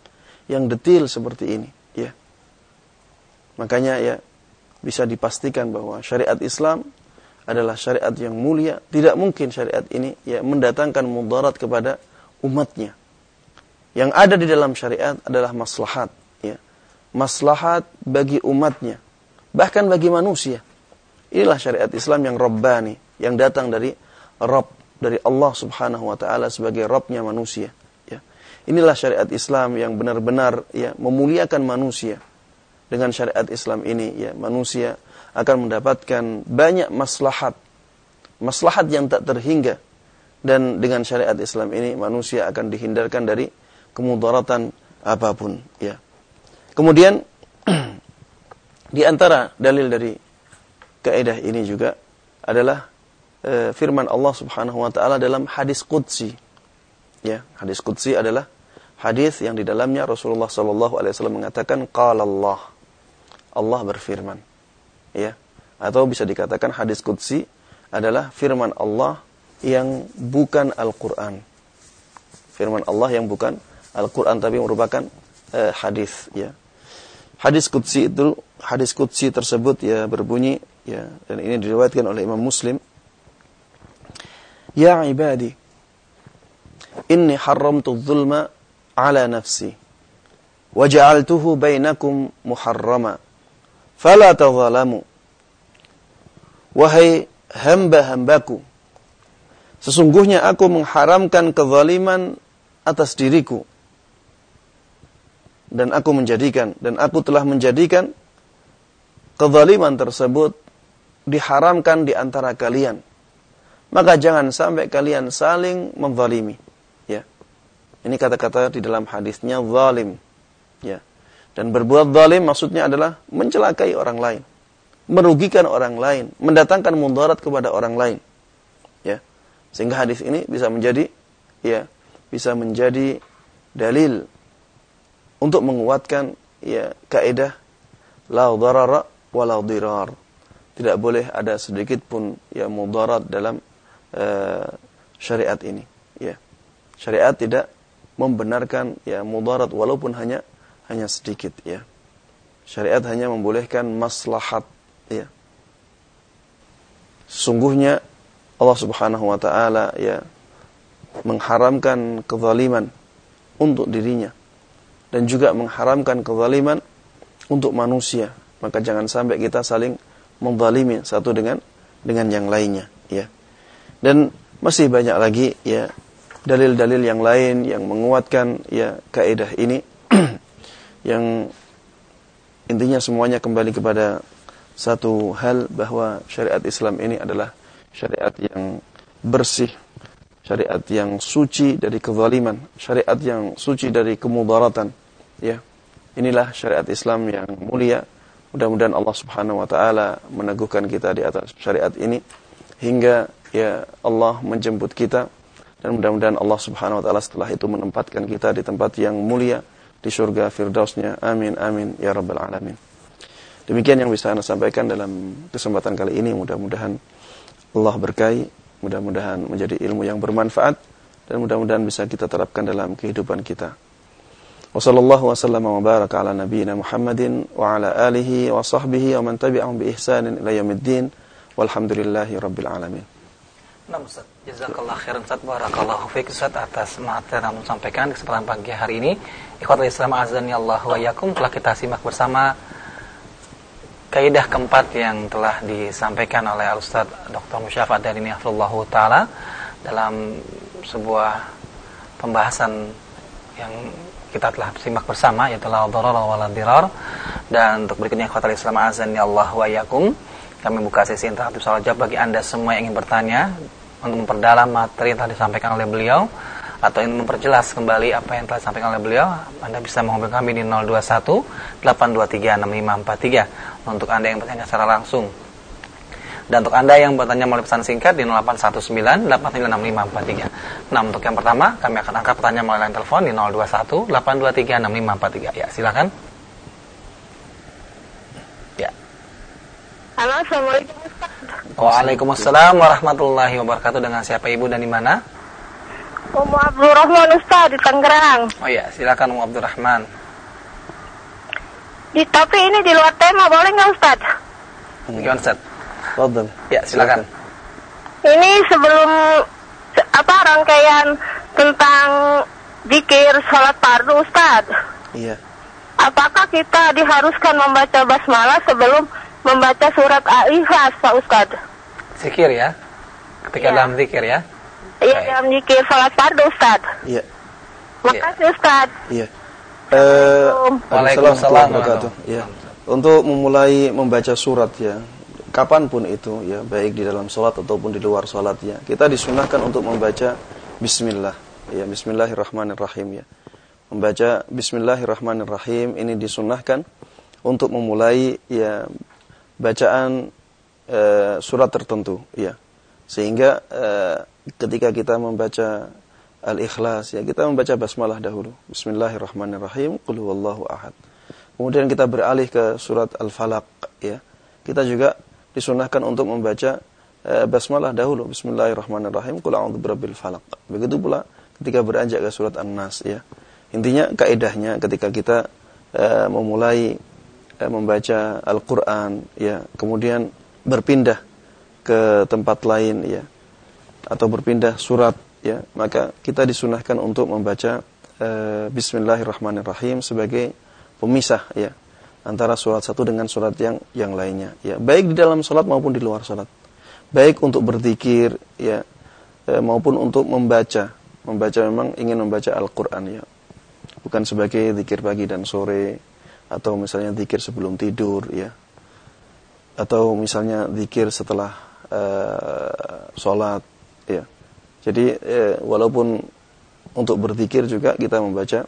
yang detil seperti ini, ya. Makanya ya bisa dipastikan bahwa syariat Islam adalah syariat yang mulia, tidak mungkin syariat ini ya mendatangkan mudarat kepada umatnya Yang ada di dalam syariat adalah maslahat, ya. Maslahat bagi umatnya, bahkan bagi manusia. Inilah syariat Islam yang Rabbani, yang datang dari Rabb, dari Allah Subhanahu wa taala sebagai Rabbnya manusia, ya. Inilah syariat Islam yang benar-benar ya memuliakan manusia. Dengan syariat Islam ini ya manusia akan mendapatkan banyak maslahat. Maslahat yang tak terhingga. Dan dengan syariat Islam ini manusia akan dihindarkan dari kemudaratan apa pun, ya. Kemudian [clears throat] di antara dalil dari kaidah ini juga adalah e, firman Allah Subhanahu wa taala dalam hadis qudsi. Ya, hadis qudsi adalah hadis yang di dalamnya Rasulullah sallallahu alaihi wasallam mengatakan qala Allah. Allah berfirman. Ya. Atau bisa dikatakan hadis qudsi adalah firman Allah yang bukan Al-Qur'an. Firman Allah yang bukan Al-Qur'an tapi merupakan e, hadis, ya. Hadis qudsi itu hadis qudsi tersebut ya berbunyi ya dan ini diriwayatkan oleh Imam Muslim Ya ibadi inni haramtu dzulma ala nafsi wa ja'altuhu bainakum muharrama. Fala tadhalamu wahai hamba-hambaku sesungguhnya aku mengharamkan kezaliman atas diriku. Dan aku menjadikan dan aku telah menjadikan kezaliman tersebut diharamkan di antara kalian. Maka jangan sampai kalian saling menzalimi. Ya. Ini kata-kata di dalam hadisnya zalim. Ya. Dan berbuat zalim maksudnya adalah mencelakai orang lain, merugikan orang lain, mendatangkan mudarat kepada orang lain. Ya. Sehingga hadis ini bisa menjadi ya, bisa menjadi dalil untuk menguatkan ya kaidah la darara wa la. Tidak boleh ada sedikit pun ya mudarat dalam uh, syariat ini, ya. Syariat tidak membenarkan ya mudarat walaupun hanya hanya sedikit, ya. Syariat hanya membolehkan maslahat, ya. Sungguhnya Allah Subhanahu wa taala ya mengharamkan kezaliman untuk dirinya dan juga mengharamkan kezaliman untuk manusia. Maka jangan sampai kita saling menzalimi satu dengan dengan yang lainnya, ya. Dan masih banyak lagi ya dalil-dalil yang lain yang menguatkan ya kaidah ini [clears throat] yang intinya semuanya kembali kepada satu hal bahwa syariat Islam ini adalah syariat yang bersih syariat yang suci dari kezaliman, syariat yang suci dari kemudaratan, ya. Inilah syariat Islam yang mulia. Mudah-mudahan Allah Subhanahu wa taala meneguhkan kita di atas syariat ini hingga ya Allah menjemput kita dan mudah-mudahan Allah Subhanahu wa taala setelah itu menempatkan kita di tempat yang mulia di surga firdausnya. Amin amin ya rabbal alamin. Demikian yang bisa Anda sampaikan dalam kesempatan kali ini. Mudah-mudahan Allah berkahi Mudah-mudahan menjadi ilmu yang bermanfaat dan mudah-mudahan bisa kita terapkan dalam kehidupan kita. Wassallallahu wasallam wa baraka ala nabiyyina Muhammadin wa ala alihi wa sahbihi wa man tabi'ahum bi ihsanin ila yaumiddin walhamdulillahi rabbil alamin. Nah Ustaz, jazakallah khairan Ustaz, barakallahu fiik Ustaz atas materi yang sampaikan kesempatan pagi hari ini. Ikhwatul Islam azan ya Allah wa yakum telah kita simak bersama kaidah keempat yang telah disampaikan oleh Ustaz Dr. Musyafat dari Hafizullah Ta'ala dalam sebuah pembahasan yang kita telah simak bersama yaitu la dharar wa la dirar dan untuk berikutnya khawatir Islam azan ya Allah wa yakum kami buka sesi interaktif soal jawab bagi Anda semua yang ingin bertanya memperdalam materi yang telah disampaikan oleh beliau atau ingin memperjelas kembali apa yang telah disampaikan oleh beliau, Anda bisa menghubungi kami di 021 823 6543 untuk Anda yang bertanya secara langsung. Dan untuk Anda yang bertanya melalui pesan singkat di 0819 8966543. Nah, untuk yang pertama, kami akan angkat pertanyaan melalui line telepon di 021 823 6543. Ya, silakan. Ya. Halo, Assalamualaikum Waalaikumsalam warahmatullahi wabarakatuh. Dengan siapa Ibu dan di mana? Umu Abdurrahman Ustaz di Tangerang. Oh iya, silakan Umu Abdurrahman. Di, tapi ini di luar tema, boleh nggak Ustaz? Gimana Ustaz? Fadal. Ya, silakan. Ini sebelum apa rangkaian tentang Zikir sholat fardu Ustaz. Iya. Apakah kita diharuskan membaca basmalah sebelum membaca surat Al-Ikhlas Pak Ustaz? Zikir ya. Ketika Iya. dalam zikir ya. Iya Baik. dalam zikir sholat fardu Ustaz. Iya. Makasih Ustaz. Iya. Eh, Waalaikumsalam. Ya. Untuk memulai membaca surat ya, kapan pun itu ya, baik di dalam sholat ataupun di luar sholat ya, kita disunahkan untuk membaca Bismillah. Ya, Bismillahirrahmanirrahim ya. Membaca Bismillahirrahmanirrahim ini disunahkan untuk memulai ya bacaan eh, surat tertentu ya. Sehingga eh, ketika kita membaca Al-Ikhlas ya kita membaca basmalah dahulu. Bismillahirrahmanirrahim. Qul huwallahu ahad. Kemudian kita beralih ke surat Al-Falaq ya. Kita juga disunahkan untuk membaca eh, basmalah dahulu. Bismillahirrahmanirrahim. Qul a'udzu birabbil falaq. Begitu pula ketika beranjak ke surat An-Nas ya. Intinya kaidahnya ketika kita eh, memulai eh, membaca Al-Qur'an ya, kemudian berpindah ke tempat lain ya. Atau berpindah surat ya. Maka kita disunahkan untuk membaca eh, Bismillahirrahmanirrahim sebagai pemisah ya antara surat satu dengan surat yang yang lainnya ya. Baik di dalam salat maupun di luar salat baik untuk berzikir ya eh, maupun untuk membaca. Membaca memang ingin membaca Al-Qur'an ya. Bukan sebagai zikir pagi dan sore atau misalnya zikir sebelum tidur ya atau misalnya zikir setelah eh, sholat ya jadi eh, walaupun untuk berzikir juga kita membaca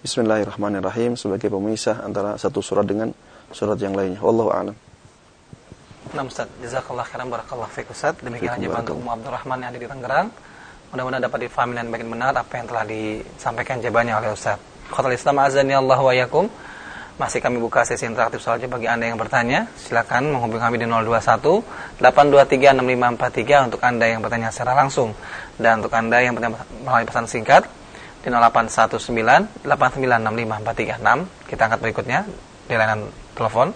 Bismillahirrahmanirrahim sebagai pemisah antara satu surat dengan surat yang lainnya wallahu a'lam Nah Ustaz, jazakallah khairan barakallah fiik Ustaz. Demikian aja Waalaikumsalam. bantu Ummu Abdurrahman yang ada di Tangerang. Mudah-mudahan dapat difahami dan makin benar apa yang telah disampaikan jawabannya oleh Ustaz. Khotul Islam azani Allah wa yakum. Masih kami buka sesi interaktif soal jawab bagi Anda yang bertanya. Silakan menghubungi kami di 021 823 6543 untuk Anda yang bertanya secara langsung dan untuk Anda yang bertanya melalui pesan singkat di 0819 896543 Kita angkat berikutnya di layanan telepon.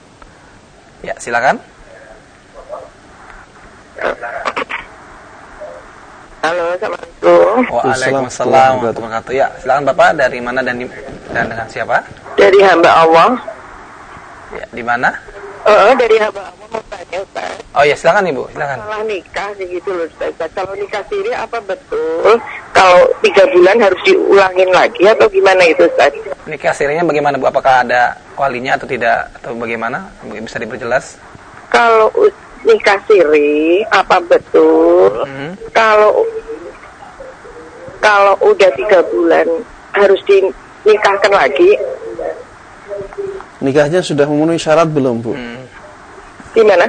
Ya, silakan. Halo, Assalamualaikum. Waalaikumsalam warahmatullahi wabarakatuh. Ya, silakan Bapak dari mana dan di, dan dengan siapa? Dari hamba Allah. Ya, di mana? Oh, dari hamba Allah mau tanya Ustaz. Oh ya, silakan Ibu, silakan. Masalah nikah gitu loh Ustaz. Kalau nikah siri apa betul? Kalau tiga bulan harus diulangin lagi atau gimana itu Ustaz? Nikah sirinya bagaimana Bu? Apakah ada walinya atau tidak atau bagaimana? Bisa diperjelas? Kalau nikah siri apa betul? Hmm. Kalau kalau udah tiga bulan harus dinikahkan lagi? nikahnya sudah memenuhi syarat belum bu Hmm. Gimana?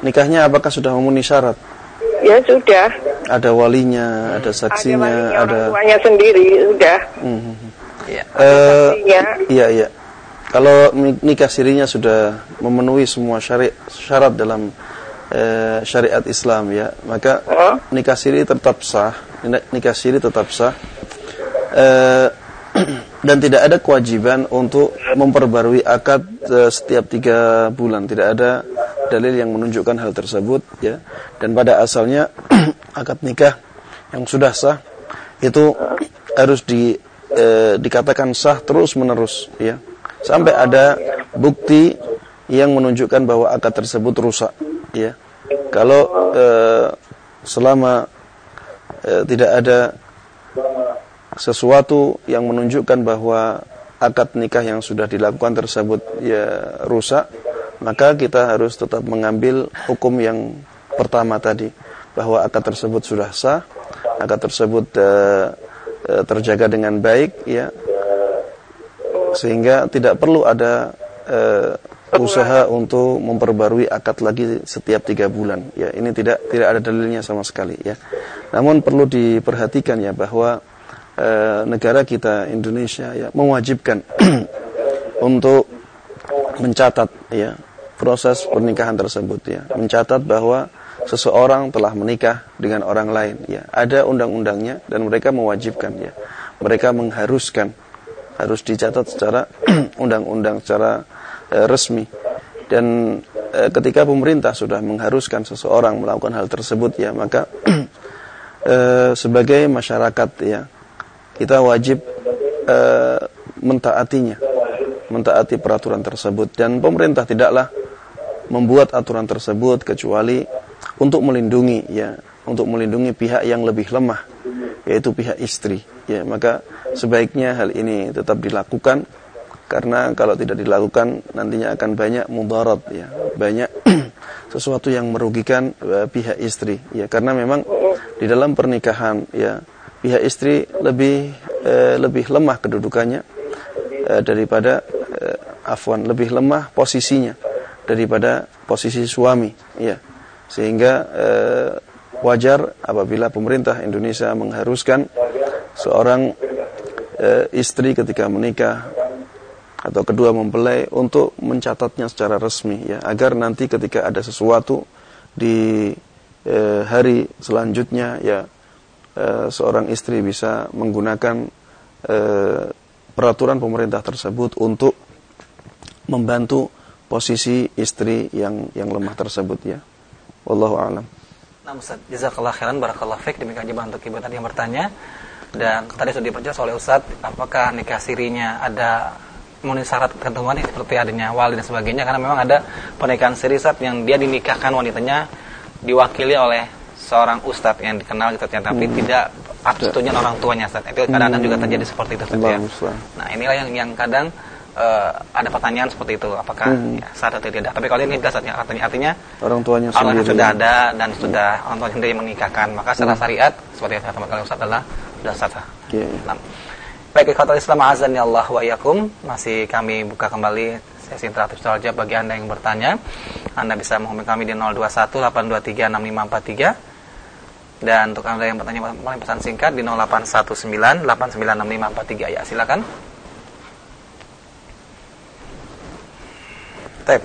nikahnya apakah sudah memenuhi syarat Ya sudah. ada walinya ada saksinya walinya, ada orang tuanya sendiri sudah. Iya. Eh, Saksinya. iya iya kalau nikah sirinya sudah memenuhi semua syari syarat dalam eh, syariat Islam ya. Maka nikah siri tetap sah. Nik- nikah siri tetap sah. Eh, [clears throat] dan tidak ada kewajiban untuk memperbarui akad eh, setiap tiga bulan. Tidak ada dalil yang menunjukkan hal tersebut ya. Dan pada asalnya [clears throat] akad nikah yang sudah sah itu harus di eh, dikatakan sah terus menerus ya. Sampai ada bukti yang menunjukkan bahwa akad tersebut rusak ya. Kalau eh, selama eh, tidak ada sesuatu yang menunjukkan bahwa akad nikah yang sudah dilakukan tersebut ya rusak, maka kita harus tetap mengambil hukum yang pertama tadi bahwa akad tersebut sudah sah, akad tersebut eh, eh, terjaga dengan baik ya. Sehingga tidak perlu ada eh, usaha untuk memperbarui akad lagi setiap tiga bulan. Ya ini tidak tidak ada dalilnya sama sekali ya. Namun perlu diperhatikan ya bahwa eh, negara kita Indonesia ya mewajibkan [clears throat] untuk mencatat ya proses pernikahan tersebut ya. Mencatat bahwa seseorang telah menikah dengan orang lain ya. Ada undang-undangnya dan mereka mewajibkan ya. Mereka mengharuskan harus dicatat secara [clears throat] undang-undang secara eh, resmi dan eh, ketika pemerintah sudah mengharuskan seseorang melakukan hal tersebut ya maka [clears throat] eh, sebagai masyarakat ya kita wajib uh, mentaatinya, mentaati peraturan tersebut dan pemerintah tidaklah membuat aturan tersebut kecuali untuk melindungi ya, untuk melindungi pihak yang lebih lemah yaitu pihak istri. Ya, maka sebaiknya hal ini tetap dilakukan karena kalau tidak dilakukan nantinya akan banyak mudarat ya, banyak [clears throat] sesuatu yang merugikan uh, pihak istri ya. Karena memang di dalam pernikahan ya pihak istri lebih uh, lebih lemah kedudukannya uh, daripada uh, afwan lebih lemah posisinya daripada posisi suami ya. Sehingga uh, wajar apabila pemerintah Indonesia mengharuskan seorang uh, istri ketika menikah atau kedua mempelai untuk mencatatnya secara resmi ya. Agar nanti ketika ada sesuatu di e, hari selanjutnya ya e, seorang istri bisa menggunakan e, peraturan pemerintah tersebut untuk membantu posisi istri yang yang lemah tersebut ya. Wallahu alam. Nah Ustaz, jazakallah khairan barakallah fiik demikian juga untuk ibu tadi yang bertanya. Dan tadi sudah diperjelas oleh Ustaz apakah nikah sirinya ada memenuhi syarat ketentuan seperti adanya wali dan sebagainya karena memang ada pernikahan serisat yang dia dinikahkan wanitanya diwakili oleh seorang ustadz yang dikenal gitu ya tapi hmm. tidak atas orang tuanya Ustaz. Itu kadang-kadang hmm. juga terjadi seperti itu Ustaz, ya. Nah, inilah yang yang kadang uh, ada pertanyaan seperti itu apakah hmm. ya, sah atau tidak. Tapi kalau ini jelas artinya artinya orang tuanya orang sendiri. sudah ada dan sudah orang tuanya sendiri menikahkan, maka secara hmm. syariat seperti yang saya katakan Ustaz adalah sudah sah. Yeah. Nah, Baik, ikhwatul Islam azan ya Allah wa yakum. Masih kami buka kembali sesi interaktif soal jawab bagi Anda yang bertanya. Anda bisa menghubungi kami di 021 823 6543. Dan untuk Anda yang bertanya melalui pesan singkat di 0819 896543 ya. Silakan. Tep.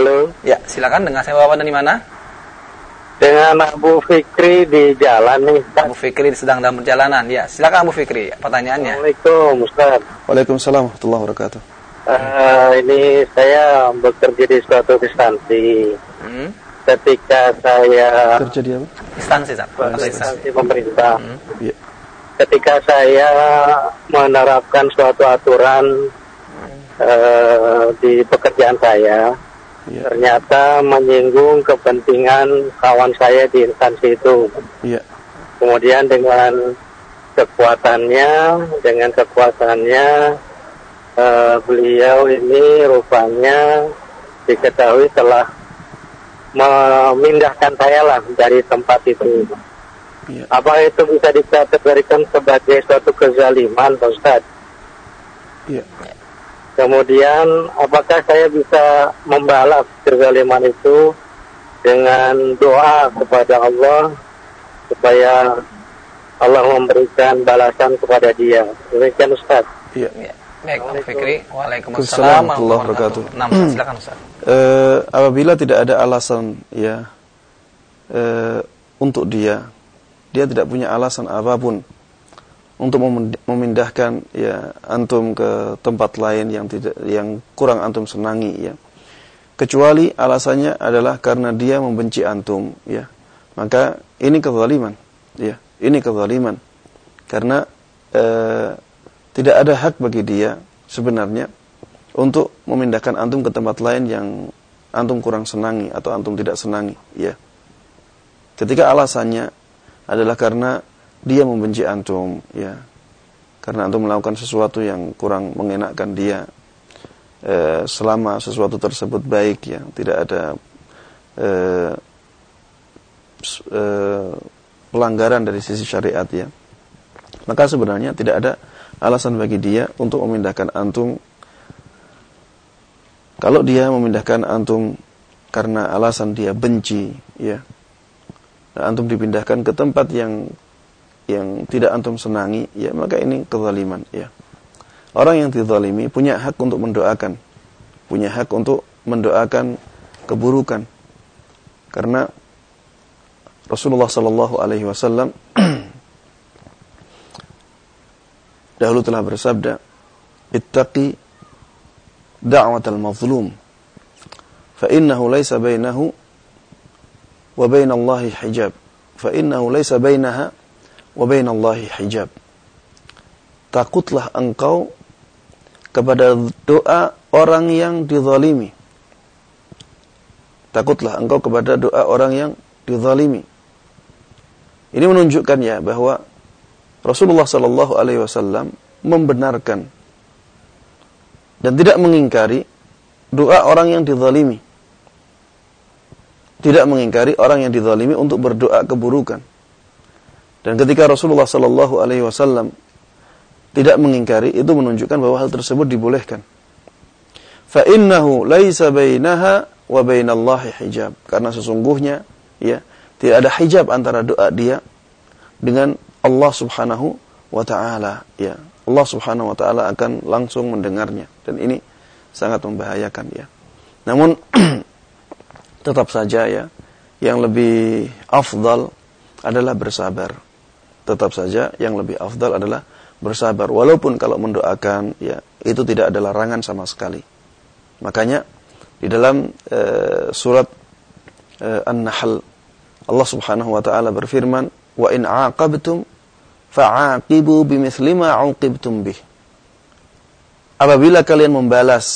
Halo. Ya, silakan dengan saya Bapak dari mana? Dengan Abu Fikri di jalan nih. Abu Fikri sedang dalam perjalanan. Ya, silakan Abu Fikri. Pertanyaannya. Assalamualaikum Ustaz. Waalaikumsalam warahmatullahi wabarakatuh. Uh, ini saya bekerja di suatu instansi. Hmm? Ketika saya kerja di apa? Instansi, instansi pemerintah. Hmm. Yeah. Ketika saya menerapkan suatu aturan hmm. uh, di pekerjaan saya, ya. ternyata menyinggung kepentingan kawan saya di instansi itu. Ya. Kemudian dengan kekuatannya, dengan kekuatannya uh, beliau ini rupanya diketahui telah memindahkan saya lah dari tempat itu. Ya. Apa itu bisa dikategorikan sebagai suatu kezaliman, Pak Ustadz? Ya. Kemudian apakah saya bisa membalas kezaliman itu dengan doa kepada Allah supaya Allah memberikan balasan kepada dia. Demikian Ustaz. Iya. Ya. Baik, Pak Fikri. Waalaikumsalam warahmatullahi wabarakatuh. Nah, silakan Ustaz. Uh, [clears throat] apabila tidak ada alasan ya uh, untuk dia, dia tidak punya alasan apa pun untuk memindahkan ya antum ke tempat lain yang tidak yang kurang antum senangi ya. Kecuali alasannya adalah karena dia membenci antum ya. Maka ini kezaliman ya. Ini kezaliman. Karena eh, tidak ada hak bagi dia sebenarnya untuk memindahkan antum ke tempat lain yang antum kurang senangi atau antum tidak senangi ya. Ketika alasannya adalah karena dia membenci antum ya. Karena antum melakukan sesuatu yang kurang mengenakkan dia. E, selama sesuatu tersebut baik ya. Tidak ada e, e, pelanggaran dari sisi syariat ya. Maka sebenarnya tidak ada alasan bagi dia untuk memindahkan antum. Kalau dia memindahkan antum karena alasan dia benci ya. Antum dipindahkan ke tempat yang yang tidak antum senangi, ya maka ini kezaliman, ya. Orang yang dizalimi punya hak untuk mendoakan, punya hak untuk mendoakan keburukan. Karena Rasulullah sallallahu alaihi wasallam [clears throat] dahulu telah bersabda, "Ittaqi da'watal mazlum, fa innahu laysa bainahu wa bain hijab, fa innahu laysa bainaha wa bainallahi hijab. takutlah engkau kepada doa orang yang dizalimi. Takutlah engkau kepada doa orang yang dizalimi. Ini menunjukkan ya bahwa Rasulullah Shallallahu Alaihi Wasallam membenarkan dan tidak mengingkari doa orang yang dizalimi. Tidak mengingkari orang yang dizalimi untuk berdoa keburukan. Dan ketika Rasulullah Shallallahu Alaihi Wasallam tidak mengingkari, itu menunjukkan bahwa hal tersebut dibolehkan. Fa innahu laisa bainaha wa bainallahi hijab. Karena sesungguhnya ya tidak ada hijab antara doa dia dengan Allah Subhanahu wa taala ya. Allah Subhanahu wa taala akan langsung mendengarnya dan ini sangat membahayakan ya. Namun [clears throat] tetap saja ya yang lebih afdal adalah bersabar tetap saja yang lebih afdal adalah bersabar. Walaupun kalau mendoakan ya itu tidak ada larangan sama sekali. Makanya di dalam uh, surat uh, An-Nahl Allah Subhanahu wa taala berfirman wa in aqabtum fa'aqibu bimithli ma 'uqibtum bih. Apabila kalian membalas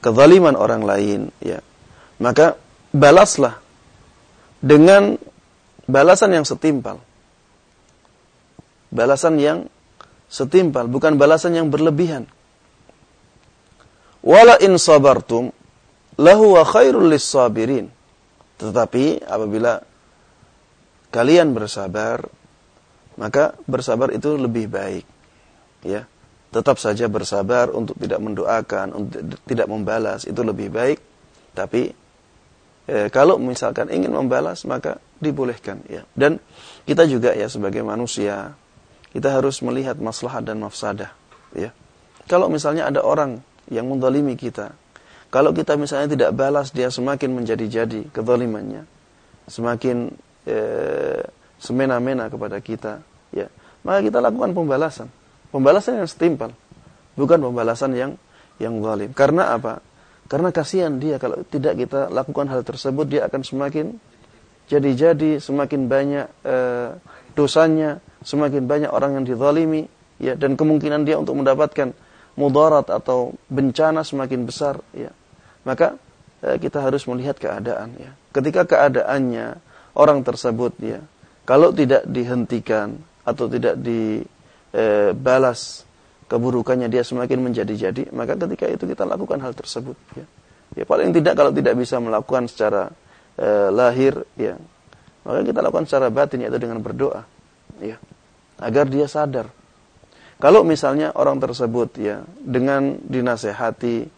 kezaliman orang lain ya maka balaslah dengan balasan yang setimpal balasan yang setimpal, bukan balasan yang berlebihan. Wala in sabartum lahu wa khairul sabirin. Tetapi apabila kalian bersabar, maka bersabar itu lebih baik. Ya. Tetap saja bersabar untuk tidak mendoakan, untuk tidak membalas itu lebih baik. Tapi eh, kalau misalkan ingin membalas maka dibolehkan ya. Dan kita juga ya sebagai manusia kita harus melihat maslahat dan mafsadah ya. Kalau misalnya ada orang yang mendolimi kita kalau kita misalnya tidak balas dia semakin menjadi-jadi kedolimannya semakin eh, semena-mena kepada kita ya maka kita lakukan pembalasan. Pembalasan yang setimpal bukan pembalasan yang yang zalim. Karena apa? Karena kasihan dia kalau tidak kita lakukan hal tersebut dia akan semakin jadi-jadi semakin banyak eh, dosanya semakin banyak orang yang dizalimi ya dan kemungkinan dia untuk mendapatkan mudarat atau bencana semakin besar ya. Maka eh, kita harus melihat keadaan ya. Ketika keadaannya orang tersebut ya kalau tidak dihentikan atau tidak dibalas eh, keburukannya dia semakin menjadi-jadi maka ketika itu kita lakukan hal tersebut ya. Ya paling tidak kalau tidak bisa melakukan secara eh, lahir ya maka kita lakukan secara batin yaitu dengan berdoa ya agar dia sadar. Kalau misalnya orang tersebut ya dengan dinasehati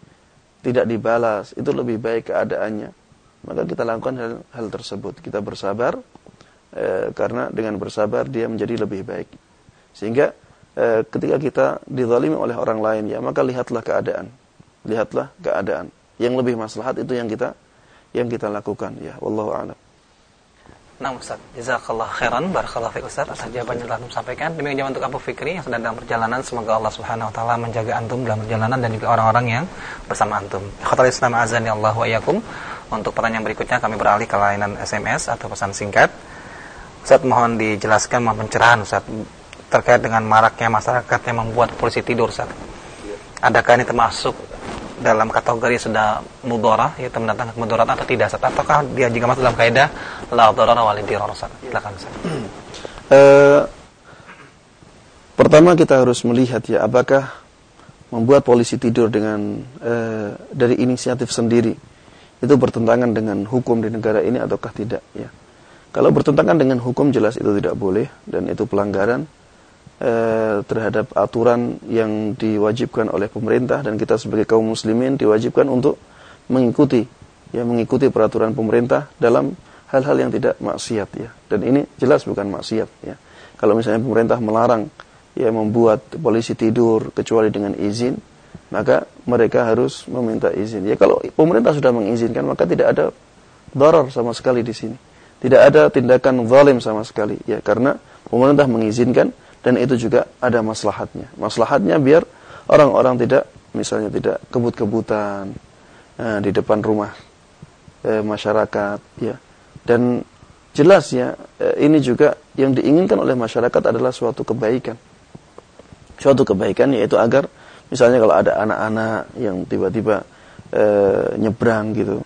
tidak dibalas, itu lebih baik keadaannya. Maka kita lakukan hal, hal tersebut. Kita bersabar eh, karena dengan bersabar dia menjadi lebih baik. Sehingga eh, ketika kita dizalimi oleh orang lain ya, maka lihatlah keadaan. Lihatlah keadaan. Yang lebih maslahat itu yang kita yang kita lakukan ya. Wallahu a'lam. Nah Ustaz, jazakallah khairan, barakallah fiik Ustaz atas jawaban yang telah Antum sampaikan. Demikian juga untuk Abu Fikri yang sedang dalam perjalanan, semoga Allah Subhanahu wa taala menjaga antum dalam perjalanan dan juga orang-orang yang bersama antum. Khatul Islam azani Allah wa yakum. Untuk pertanyaan berikutnya kami beralih ke layanan SMS atau pesan singkat. Ustaz mohon dijelaskan mohon pencerahan Ustaz terkait dengan maraknya masyarakat yang membuat polisi tidur Ustaz. Adakah ini termasuk dalam kategori sudah mudorah yaitu mendatangkan mudarat atau tidak Ustaz? Ataukah dia jika masuk dalam kaidah la dharara wa dirar Silakan Ustaz. Uh, [clears throat] pertama kita harus melihat ya apakah membuat polisi tidur dengan uh, dari inisiatif sendiri itu bertentangan dengan hukum di negara ini ataukah tidak ya. Kalau bertentangan dengan hukum jelas itu tidak boleh dan itu pelanggaran eh, terhadap aturan yang diwajibkan oleh pemerintah dan kita sebagai kaum muslimin diwajibkan untuk mengikuti ya mengikuti peraturan pemerintah dalam hal-hal yang tidak maksiat ya. Dan ini jelas bukan maksiat ya. Kalau misalnya pemerintah melarang ya membuat polisi tidur kecuali dengan izin maka mereka harus meminta izin. Ya kalau pemerintah sudah mengizinkan maka tidak ada darar sama sekali di sini. Tidak ada tindakan zalim sama sekali ya. Karena pemerintah mengizinkan dan itu juga ada maslahatnya. Maslahatnya biar orang-orang tidak misalnya tidak kebut-kebutan eh, di depan rumah eh, masyarakat ya. Dan jelas ya eh, ini juga yang diinginkan oleh masyarakat adalah suatu kebaikan. suatu kebaikan yaitu agar misalnya kalau ada anak-anak yang tiba-tiba e, nyebrang gitu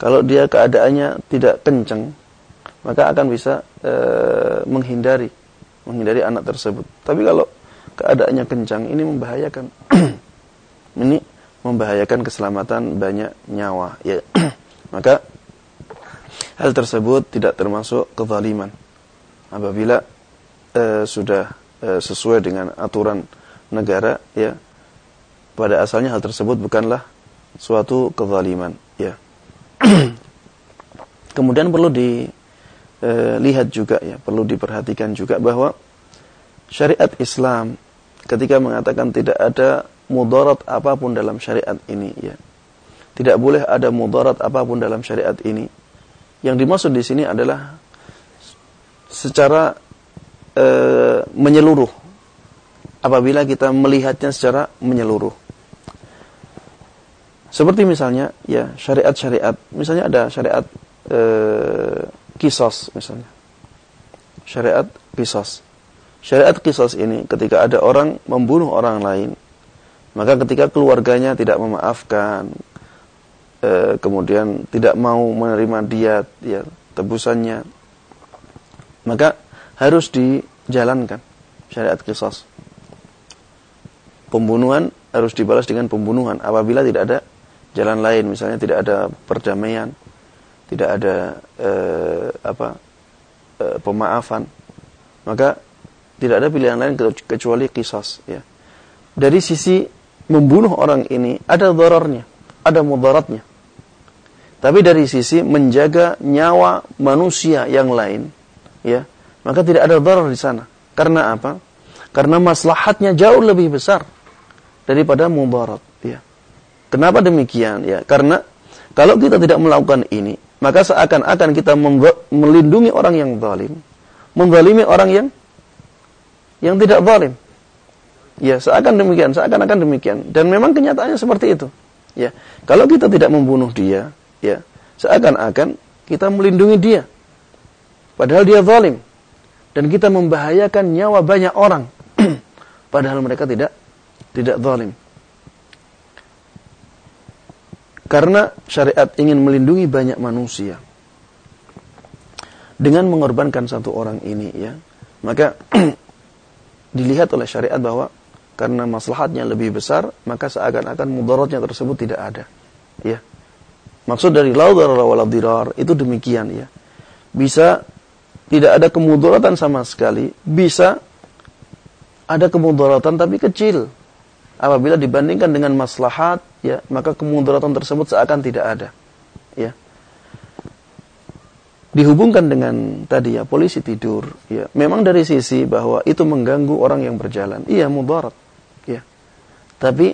kalau dia keadaannya tidak kencang maka akan bisa e, menghindari menghindari anak tersebut. Tapi kalau keadaannya kencang ini membahayakan. [clears throat] Ini membahayakan keselamatan banyak nyawa ya. [clears throat] Maka hal tersebut tidak termasuk kezaliman. Apabila e, sudah e, sesuai dengan aturan negara ya pada asalnya hal tersebut bukanlah suatu kezaliman ya. [clears throat] Kemudian perlu dilihat e, juga ya perlu diperhatikan juga bahwa syariat Islam ketika mengatakan tidak ada mudarat apa pun dalam syariat ini ya. Tidak boleh ada mudarat apa pun dalam syariat ini. Yang dimaksud di sini adalah secara e, menyeluruh. Apabila kita melihatnya secara menyeluruh. Seperti misalnya ya syariat-syariat, misalnya ada syariat e, kisos misalnya. Syariat kisos. Syariat kisos ini ketika ada orang membunuh orang lain, maka ketika keluarganya tidak memaafkan, e, kemudian tidak mau menerima diat ya tebusannya, maka harus dijalankan syariat kisos. Pembunuhan harus dibalas dengan pembunuhan apabila tidak ada jalan lain, misalnya tidak ada perdamaian, tidak ada eh, apa eh, pemaafan, maka tidak ada pilihan lain kecuali kisos. Ya. Dari sisi membunuh orang ini ada dorornya, ada mudaratnya. Tapi dari sisi menjaga nyawa manusia yang lain, ya maka tidak ada darar di sana. Karena apa? Karena maslahatnya jauh lebih besar daripada mudarat. Ya. Kenapa demikian? Ya, karena kalau kita tidak melakukan ini, maka seakan-akan kita melindungi orang yang zalim, menzalimi orang yang yang tidak zalim. Ya, seakan demikian, seakan-akan demikian. Dan memang kenyataannya seperti itu. Ya, kalau kita tidak membunuh dia, ya, seakan-akan kita melindungi dia. Padahal dia zalim dan kita membahayakan nyawa banyak orang [clears throat] padahal mereka tidak tidak zalim karena syariat ingin melindungi banyak manusia. Dengan mengorbankan satu orang ini ya. Maka [clears throat] dilihat oleh syariat bahwa karena maslahatnya lebih besar maka seakan-akan mudaratnya tersebut tidak ada ya. Maksud dari la darara dirar itu demikian ya. Bisa tidak ada kemudaratan sama sekali, bisa ada kemudaratan tapi kecil. Apabila dibandingkan dengan maslahat, ya, maka kemudaratan tersebut seakan tidak ada. Ya. Dihubungkan dengan tadi ya polisi tidur, ya. Memang dari sisi bahwa itu mengganggu orang yang berjalan. Iya, mudarat. Ya. Tapi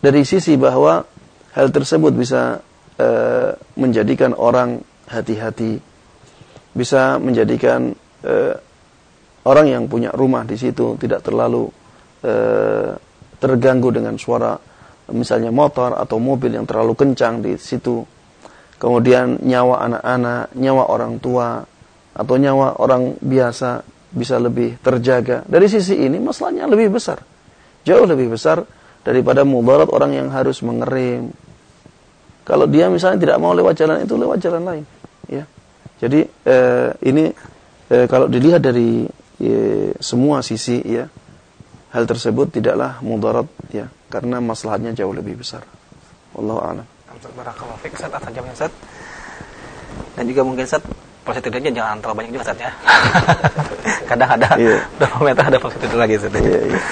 dari sisi bahwa hal tersebut bisa uh, menjadikan orang hati-hati bisa menjadikan uh, orang yang punya rumah di situ tidak terlalu uh, terganggu dengan suara misalnya motor atau mobil yang terlalu kencang di situ. Kemudian nyawa anak-anak, nyawa orang tua atau nyawa orang biasa bisa lebih terjaga. Dari sisi ini masalahnya lebih besar. Jauh lebih besar daripada mudarat orang yang harus mengerem. Kalau dia misalnya tidak mau lewat jalan itu lewat jalan lain, ya. Jadi eh, ini eh, kalau dilihat dari eh, semua sisi ya hal tersebut tidaklah mudarat ya karena masalahnya jauh lebih besar. Wallahu a'lam. Barakallahu fiik Ustaz atas jawabannya Ustaz. Dan juga mungkin Ustaz positifnya jangan terlalu banyak juga Ustaz ya. [laughs] Kadang ada yeah. berapa meter ada positif lagi Ustaz. Yeah, yeah.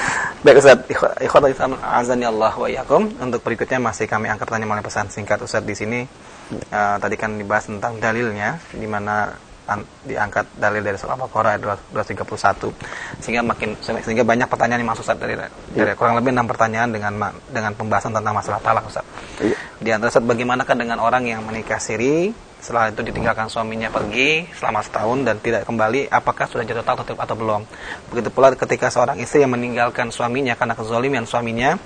Baik Ustaz, ikhwat azan ya Allah wa yakum. Untuk berikutnya masih kami angkat tanya melalui pesan singkat Ustaz di sini uh, tadi kan dibahas tentang dalilnya di mana diangkat dalil dari surah Al-Baqarah 231 sehingga makin sehingga banyak pertanyaan yang masuk Ustaz dari, dari yeah. kurang lebih enam pertanyaan dengan dengan pembahasan tentang masalah talak Ustaz. Yeah. Di antara Ustaz bagaimanakah dengan orang yang menikah siri setelah itu ditinggalkan suaminya pergi selama setahun dan tidak kembali apakah sudah jatuh talak atau, atau belum? Begitu pula ketika seorang istri yang meninggalkan suaminya karena kezaliman suaminya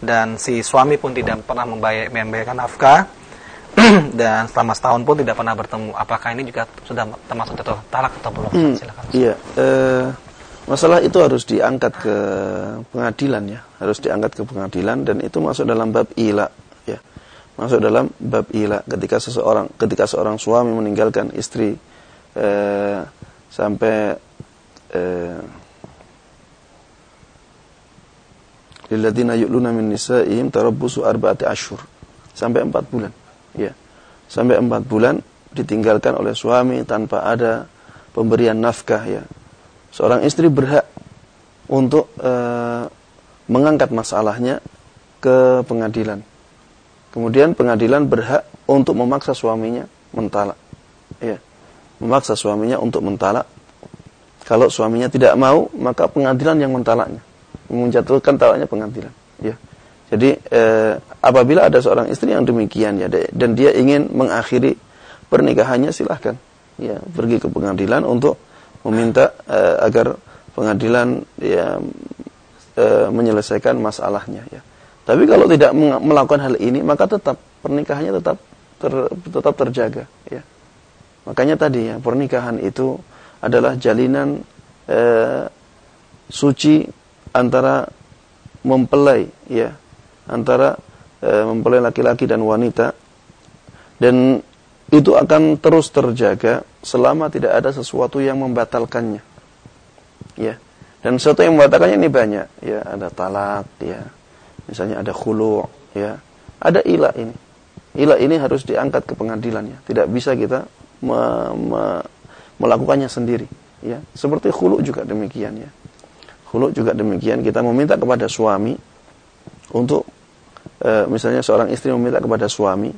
dan si suami pun tidak pernah membayarkan nafkah [clears throat] dan selama setahun pun tidak pernah bertemu. Apakah ini juga sudah termasuk atau talak atau belum? Hmm, Silakan. Iya. Uh, Masalah itu harus diangkat ke pengadilan ya, harus diangkat ke pengadilan dan itu masuk dalam bab ila ya. Masuk dalam bab ila ketika seseorang ketika seorang suami meninggalkan istri eh, sampai eh, lilladzina yu'luna min nisa'ihim tarabbusu arba'ati ashur sampai empat bulan ya. Sampai empat bulan ditinggalkan oleh suami tanpa ada pemberian nafkah ya. Seorang istri berhak untuk e, mengangkat masalahnya ke pengadilan. Kemudian pengadilan berhak untuk memaksa suaminya mentalak. Ya. Memaksa suaminya untuk mentalak. Kalau suaminya tidak mau maka pengadilan yang mentalaknya. Menjatuhkan talaknya pengadilan. Ya jadi eh, apabila ada seorang istri yang demikian ya dan dia ingin mengakhiri pernikahannya silahkan ya pergi ke pengadilan untuk meminta eh, agar pengadilan ya eh, menyelesaikan masalahnya ya. Tapi kalau tidak melakukan hal ini maka tetap pernikahannya tetap ter, tetap terjaga ya. Makanya tadi ya pernikahan itu adalah jalinan eh, suci antara mempelai ya antara e, mempelai laki-laki dan wanita. Dan itu akan terus terjaga selama tidak ada sesuatu yang membatalkannya. Ya. Dan sesuatu yang membatalkannya ini banyak. Ya ada talak ya. Misalnya ada khulu ya. Ada ilah ini. Ilah ini harus diangkat ke pengadilannya. Tidak bisa kita me, me, melakukannya sendiri. Ya. Seperti khulu juga demikian ya. Khuluk juga demikian, kita meminta kepada suami untuk e, misalnya seorang istri meminta kepada suami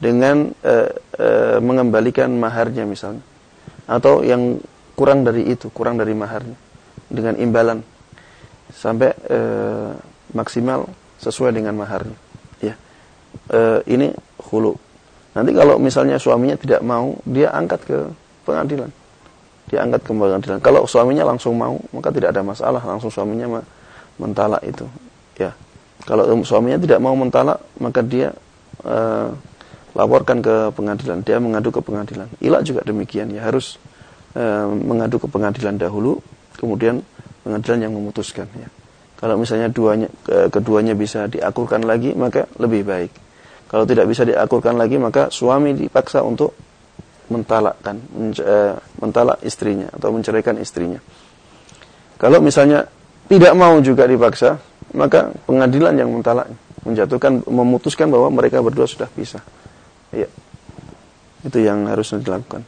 dengan e, e, mengembalikan maharnya misalnya atau yang kurang dari itu, kurang dari maharnya dengan imbalan sampai e, maksimal sesuai dengan maharnya. Ya. E, ini khuluk. Nanti kalau misalnya suaminya tidak mau, dia angkat ke pengadilan diangkat ke pengadilan. Kalau suaminya langsung mau, maka tidak ada masalah, langsung suaminya mentalak itu. Ya. Kalau suaminya tidak mau mentalak, maka dia uh, laporkan ke pengadilan, dia mengadu ke pengadilan. Ilah juga demikian ya, harus uh, mengadu ke pengadilan dahulu, kemudian pengadilan yang memutuskan ya. Kalau misalnya duanya, keduanya bisa diakurkan lagi, maka lebih baik. Kalau tidak bisa diakurkan lagi, maka suami dipaksa untuk mentalakkan eh, mentalak istrinya atau menceraikan istrinya. Kalau misalnya tidak mau juga dipaksa, maka pengadilan yang mentalak menjatuhkan memutuskan bahwa mereka berdua sudah pisah. Iya. Itu yang harus dilakukan.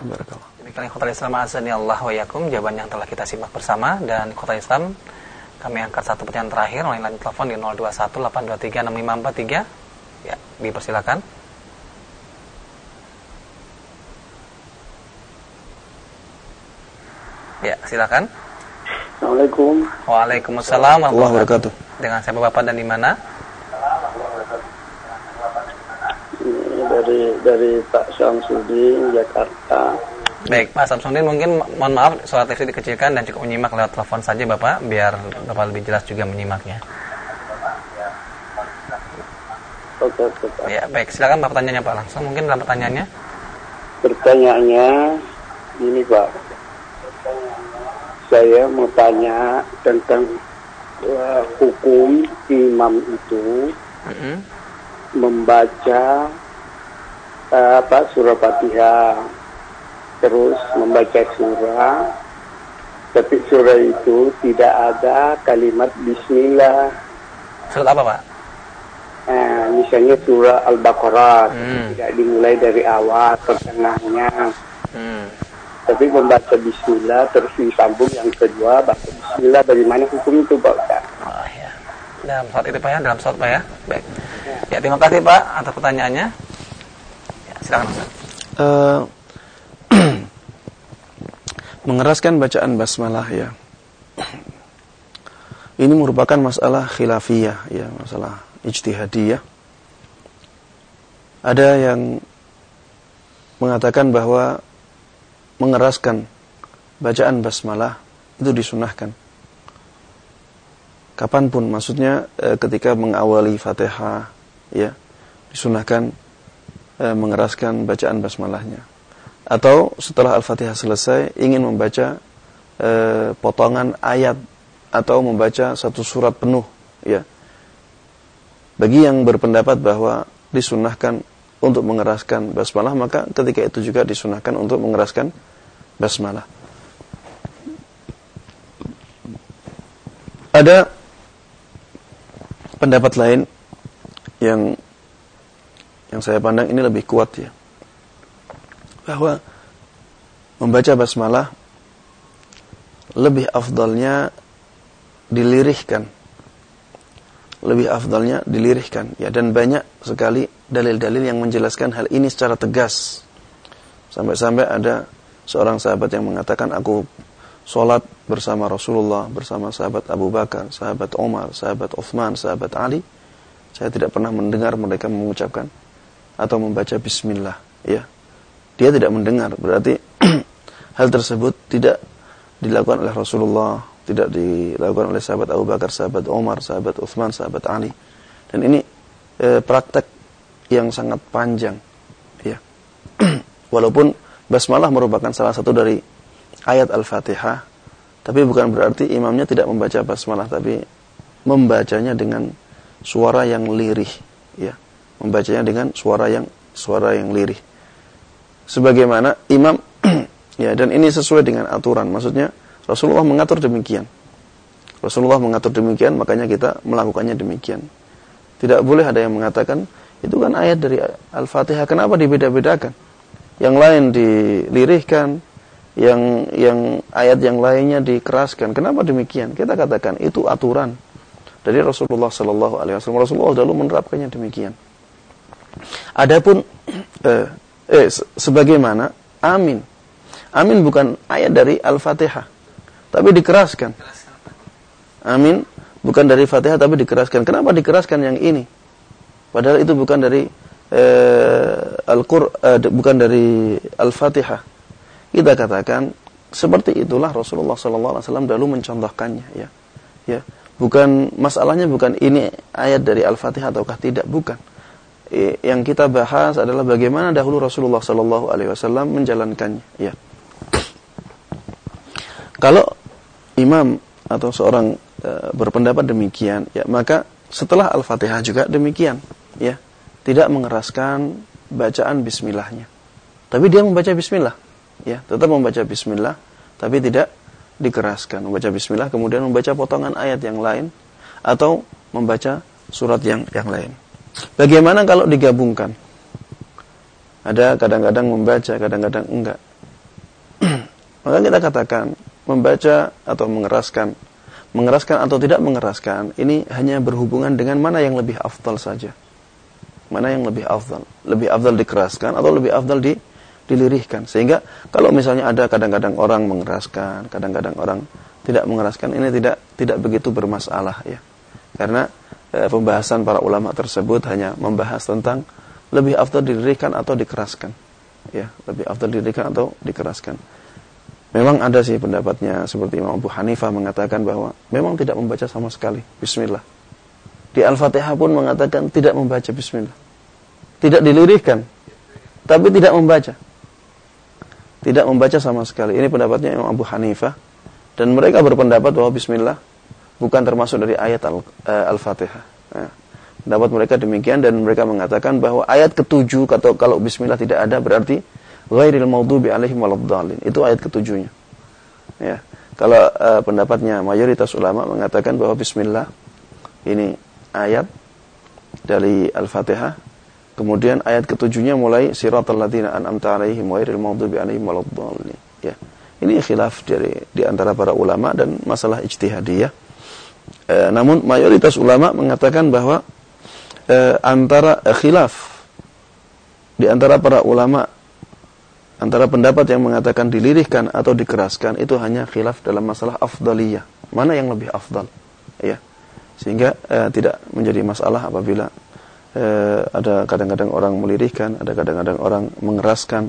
Demikian Kota Islam azani Allah wa yakum jawaban yang telah kita simak bersama dan Kota Islam kami angkat satu pertanyaan terakhir oleh line telepon di 0218236543. Ya, dipersilakan. Ya, silakan. Assalamualaikum. Waalaikumsalam warahmatullahi wabarakatuh. Dengan siapa Bapak dan di mana? Dari dari Pak Samsudin Jakarta. Baik, Pak Samsudin mungkin mohon maaf suara TV dikecilkan dan cukup menyimak lewat telepon saja Bapak biar Bapak lebih jelas juga menyimaknya. Oke, oke, Pak. Ya, baik, silakan Bapak pertanyaannya Pak langsung mungkin dalam pertanyaannya. Pertanyaannya ini Pak saya mau tanya tentang uh, hukum imam itu mm-hmm. membaca uh, apa surah fatihah terus membaca surah tapi surah itu tidak ada kalimat Bismillah. Surat apa pak? Eh, misalnya surah Al-Baqarah mm. tidak dimulai dari awal pertengahannya. Mm tapi membaca bismillah terus disambung yang kedua baca bismillah bagaimana hukum itu Pak Ustaz? Oh ya. Dalam saat itu Pak ya, dalam saat Pak ya. Baik. Ya, terima kasih Pak atas pertanyaannya. Ya, silakan Ustaz. Uh, [clears throat] mengeraskan bacaan basmalah ya. Ini merupakan masalah khilafiyah ya, masalah ijtihadiyah. Ada yang mengatakan bahwa mengeraskan bacaan basmalah itu disunahkan. Kapan pun, maksudnya e, ketika mengawali fatihah, ya disunahkan e, mengeraskan bacaan basmalahnya. atau setelah Al-Fatihah selesai ingin membaca eh, potongan ayat atau membaca satu surat penuh ya bagi yang berpendapat bahwa disunahkan untuk mengeraskan basmalah maka ketika itu juga disunahkan untuk mengeraskan basmalah. Ada pendapat lain yang yang saya pandang ini lebih kuat ya. Bahwa membaca basmalah lebih afdalnya dilirihkan. Lebih afdalnya dilirihkan. Ya dan banyak sekali dalil-dalil yang menjelaskan hal ini secara tegas. Sampai-sampai ada seorang sahabat yang mengatakan aku sholat bersama Rasulullah bersama sahabat Abu Bakar sahabat Omar sahabat Uthman sahabat Ali saya tidak pernah mendengar mereka mengucapkan atau membaca Bismillah ya dia tidak mendengar berarti [clears throat] hal tersebut tidak dilakukan oleh Rasulullah tidak dilakukan oleh sahabat Abu Bakar, sahabat Umar, sahabat Uthman, sahabat Ali. Dan ini e, praktek yang sangat panjang. Ya. [clears throat] Walaupun basmalah merupakan salah satu dari ayat Al-Fatihah, tapi bukan berarti imamnya tidak membaca basmalah, tapi membacanya dengan suara yang lirih, ya. Membacanya dengan suara yang suara yang lirih. Sebagaimana imam [clears throat] ya dan ini sesuai dengan aturan, maksudnya Rasulullah mengatur demikian. Rasulullah mengatur demikian, makanya kita melakukannya demikian. Tidak boleh ada yang mengatakan, itu kan ayat dari Al-Fatihah, kenapa dibeda-bedakan? Yang lain dilirihkan, yang yang ayat yang lainnya dikeraskan. Kenapa demikian? Kita katakan itu aturan dari Rasulullah Sallallahu Alaihi Wasallam. Rasulullah dahulu menerapkannya demikian. Adapun [clears throat] eh, eh, sebagaimana amin. Amin bukan ayat dari Al-Fatihah tapi dikeraskan. Amin. Bukan dari Fatihah tapi dikeraskan. Kenapa dikeraskan yang ini? Padahal itu bukan dari eh, Al-Qur eh, bukan dari Al-Fatihah. Kita katakan seperti itulah Rasulullah sallallahu alaihi wasallam dahulu mencontohkannya ya. Ya. Bukan masalahnya bukan ini ayat dari Al-Fatihah ataukah tidak, bukan. yang kita bahas adalah bagaimana dahulu Rasulullah sallallahu alaihi wasallam menjalankannya, ya. Kalau imam atau seorang e, berpendapat demikian, ya maka setelah Al-Fatihah juga demikian, ya. Tidak mengeraskan bacaan bismillahnya. Tapi dia membaca bismillah, ya, tetap membaca bismillah, tapi tidak dikeraskan. Membaca bismillah kemudian membaca potongan ayat yang lain atau membaca surat yang yang lain. Bagaimana kalau digabungkan? Ada kadang-kadang membaca, kadang-kadang enggak. [clears throat] Maka kita katakan membaca atau mengeraskan mengeraskan atau tidak mengeraskan ini hanya berhubungan dengan mana yang lebih afdal saja mana yang lebih afdal? Lebih afdal dikeraskan atau lebih afdal di dilirihkan? Sehingga kalau misalnya ada kadang-kadang orang mengeraskan kadang-kadang orang tidak mengeraskan ini tidak tidak begitu bermasalah ya. Karena e, pembahasan para ulama tersebut hanya membahas tentang lebih afdal dilirihkan atau dikeraskan ya. Lebih afdal dilirihkan atau dikeraskan. Memang ada sih pendapatnya seperti Imam Abu Hanifah mengatakan bahwa memang tidak membaca sama sekali. Bismillah. Di Al-Fatihah pun mengatakan tidak membaca bismillah. Tidak dilirihkan, tapi tidak membaca. Tidak membaca sama sekali. Ini pendapatnya Imam Abu Hanifah dan mereka berpendapat bahwa bismillah bukan termasuk dari ayat eh, Al-Fatihah. Nah, pendapat mereka demikian dan mereka mengatakan bahwa ayat ketujuh atau kalau bismillah tidak ada berarti ghairil maghdubi alaihim waladdallin. Itu ayat ketujuhnya. Ya. Kalau uh, pendapatnya mayoritas ulama mengatakan bahwa bismillah ini ayat dari Al-Fatihah. Kemudian ayat ketujuhnya mulai siratal ladzina an'amta alaihim ghairil maghdubi alaihim waladdallin. Ya. Ini khilaf dari di antara para ulama dan masalah ijtihadiyah. E, namun mayoritas ulama mengatakan bahwa e, antara e, khilaf di antara para ulama antara pendapat yang mengatakan dilirihkan atau dikeraskan itu hanya khilaf dalam masalah afdaliyah. Mana yang lebih afdal? Ya. Sehingga eh, tidak menjadi masalah apabila eh, ada kadang-kadang orang melirihkan, ada kadang-kadang orang mengeraskan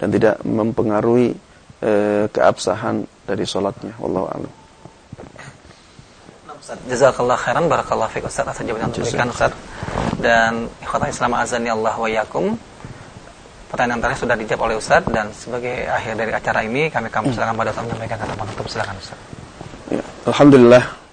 dan tidak mempengaruhi eh, keabsahan dari sholatnya. Wallahu a'lam. Jazakallah khairan barakallahu fiik Ustaz atas jawaban yang diberikan Ustaz. Dan ikhwatan Islam azani Allah wa yakum Pertanyaan terakhir sudah dijawab oleh Ustaz dan sebagai akhir dari acara ini kami kamu silakan pada Ustaz menyampaikan kata penutup silakan Ustaz. Ya, Alhamdulillah.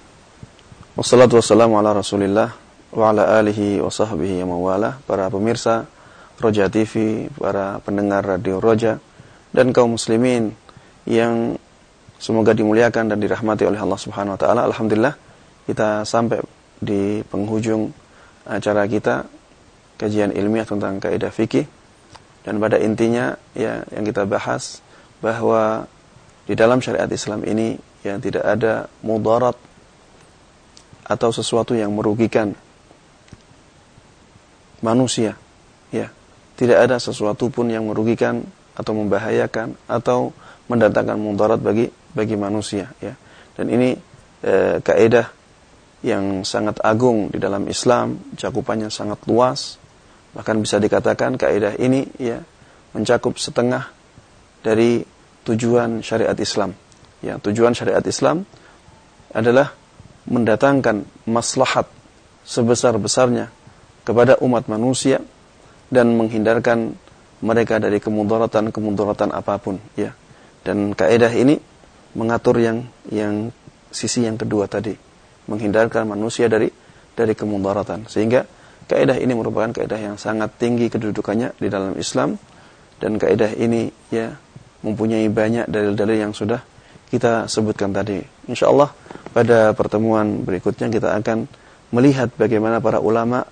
Wassalatu wassalamu ala Rasulillah wa ala alihi wa sahbihi wa mawala. Para pemirsa Roja TV, para pendengar Radio Roja dan kaum muslimin yang semoga dimuliakan dan dirahmati oleh Allah Subhanahu wa taala. Alhamdulillah kita sampai di penghujung acara kita kajian ilmiah tentang kaidah fikih dan pada intinya ya yang kita bahas bahwa di dalam syariat Islam ini yang tidak ada mudarat atau sesuatu yang merugikan manusia. Ya tidak ada sesuatu pun yang merugikan atau membahayakan atau mendatangkan mudarat bagi bagi manusia ya. Dan ini e, kaidah yang sangat agung di dalam Islam cakupannya sangat luas. Bahkan bisa dikatakan kaidah ini ya mencakup setengah dari tujuan syariat Islam. Ya, tujuan syariat Islam adalah mendatangkan maslahat sebesar-besarnya kepada umat manusia dan menghindarkan mereka dari kemudaratan-kemudaratan apa pun, ya. Dan kaidah ini mengatur yang yang sisi yang kedua tadi, menghindarkan manusia dari dari kemudaratan. Sehingga Kaidah ini merupakan kaidah yang sangat tinggi kedudukannya di dalam Islam dan kaidah ini ya mempunyai banyak dalil-dalil yang sudah kita sebutkan tadi. Insya Allah pada pertemuan berikutnya kita akan melihat bagaimana para ulama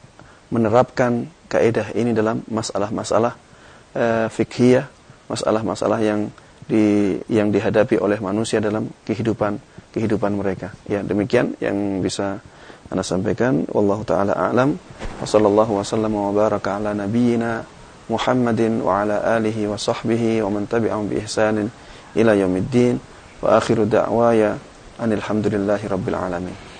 menerapkan kaidah ini dalam masalah-masalah uh, fikhiyah, masalah-masalah yang di yang dihadapi oleh manusia dalam kehidupan kehidupan mereka. Ya, demikian yang bisa Anda sampaikan wallahu taala a'lam wa sallallahu wa sallam wa baraka ala nabiyyina Muhammadin wa ala alihi wa sahbihi wa man tabi'ahum bi ihsanin ila yaumiddin wa akhiru da'waya anil hamdulillahi rabbil alamin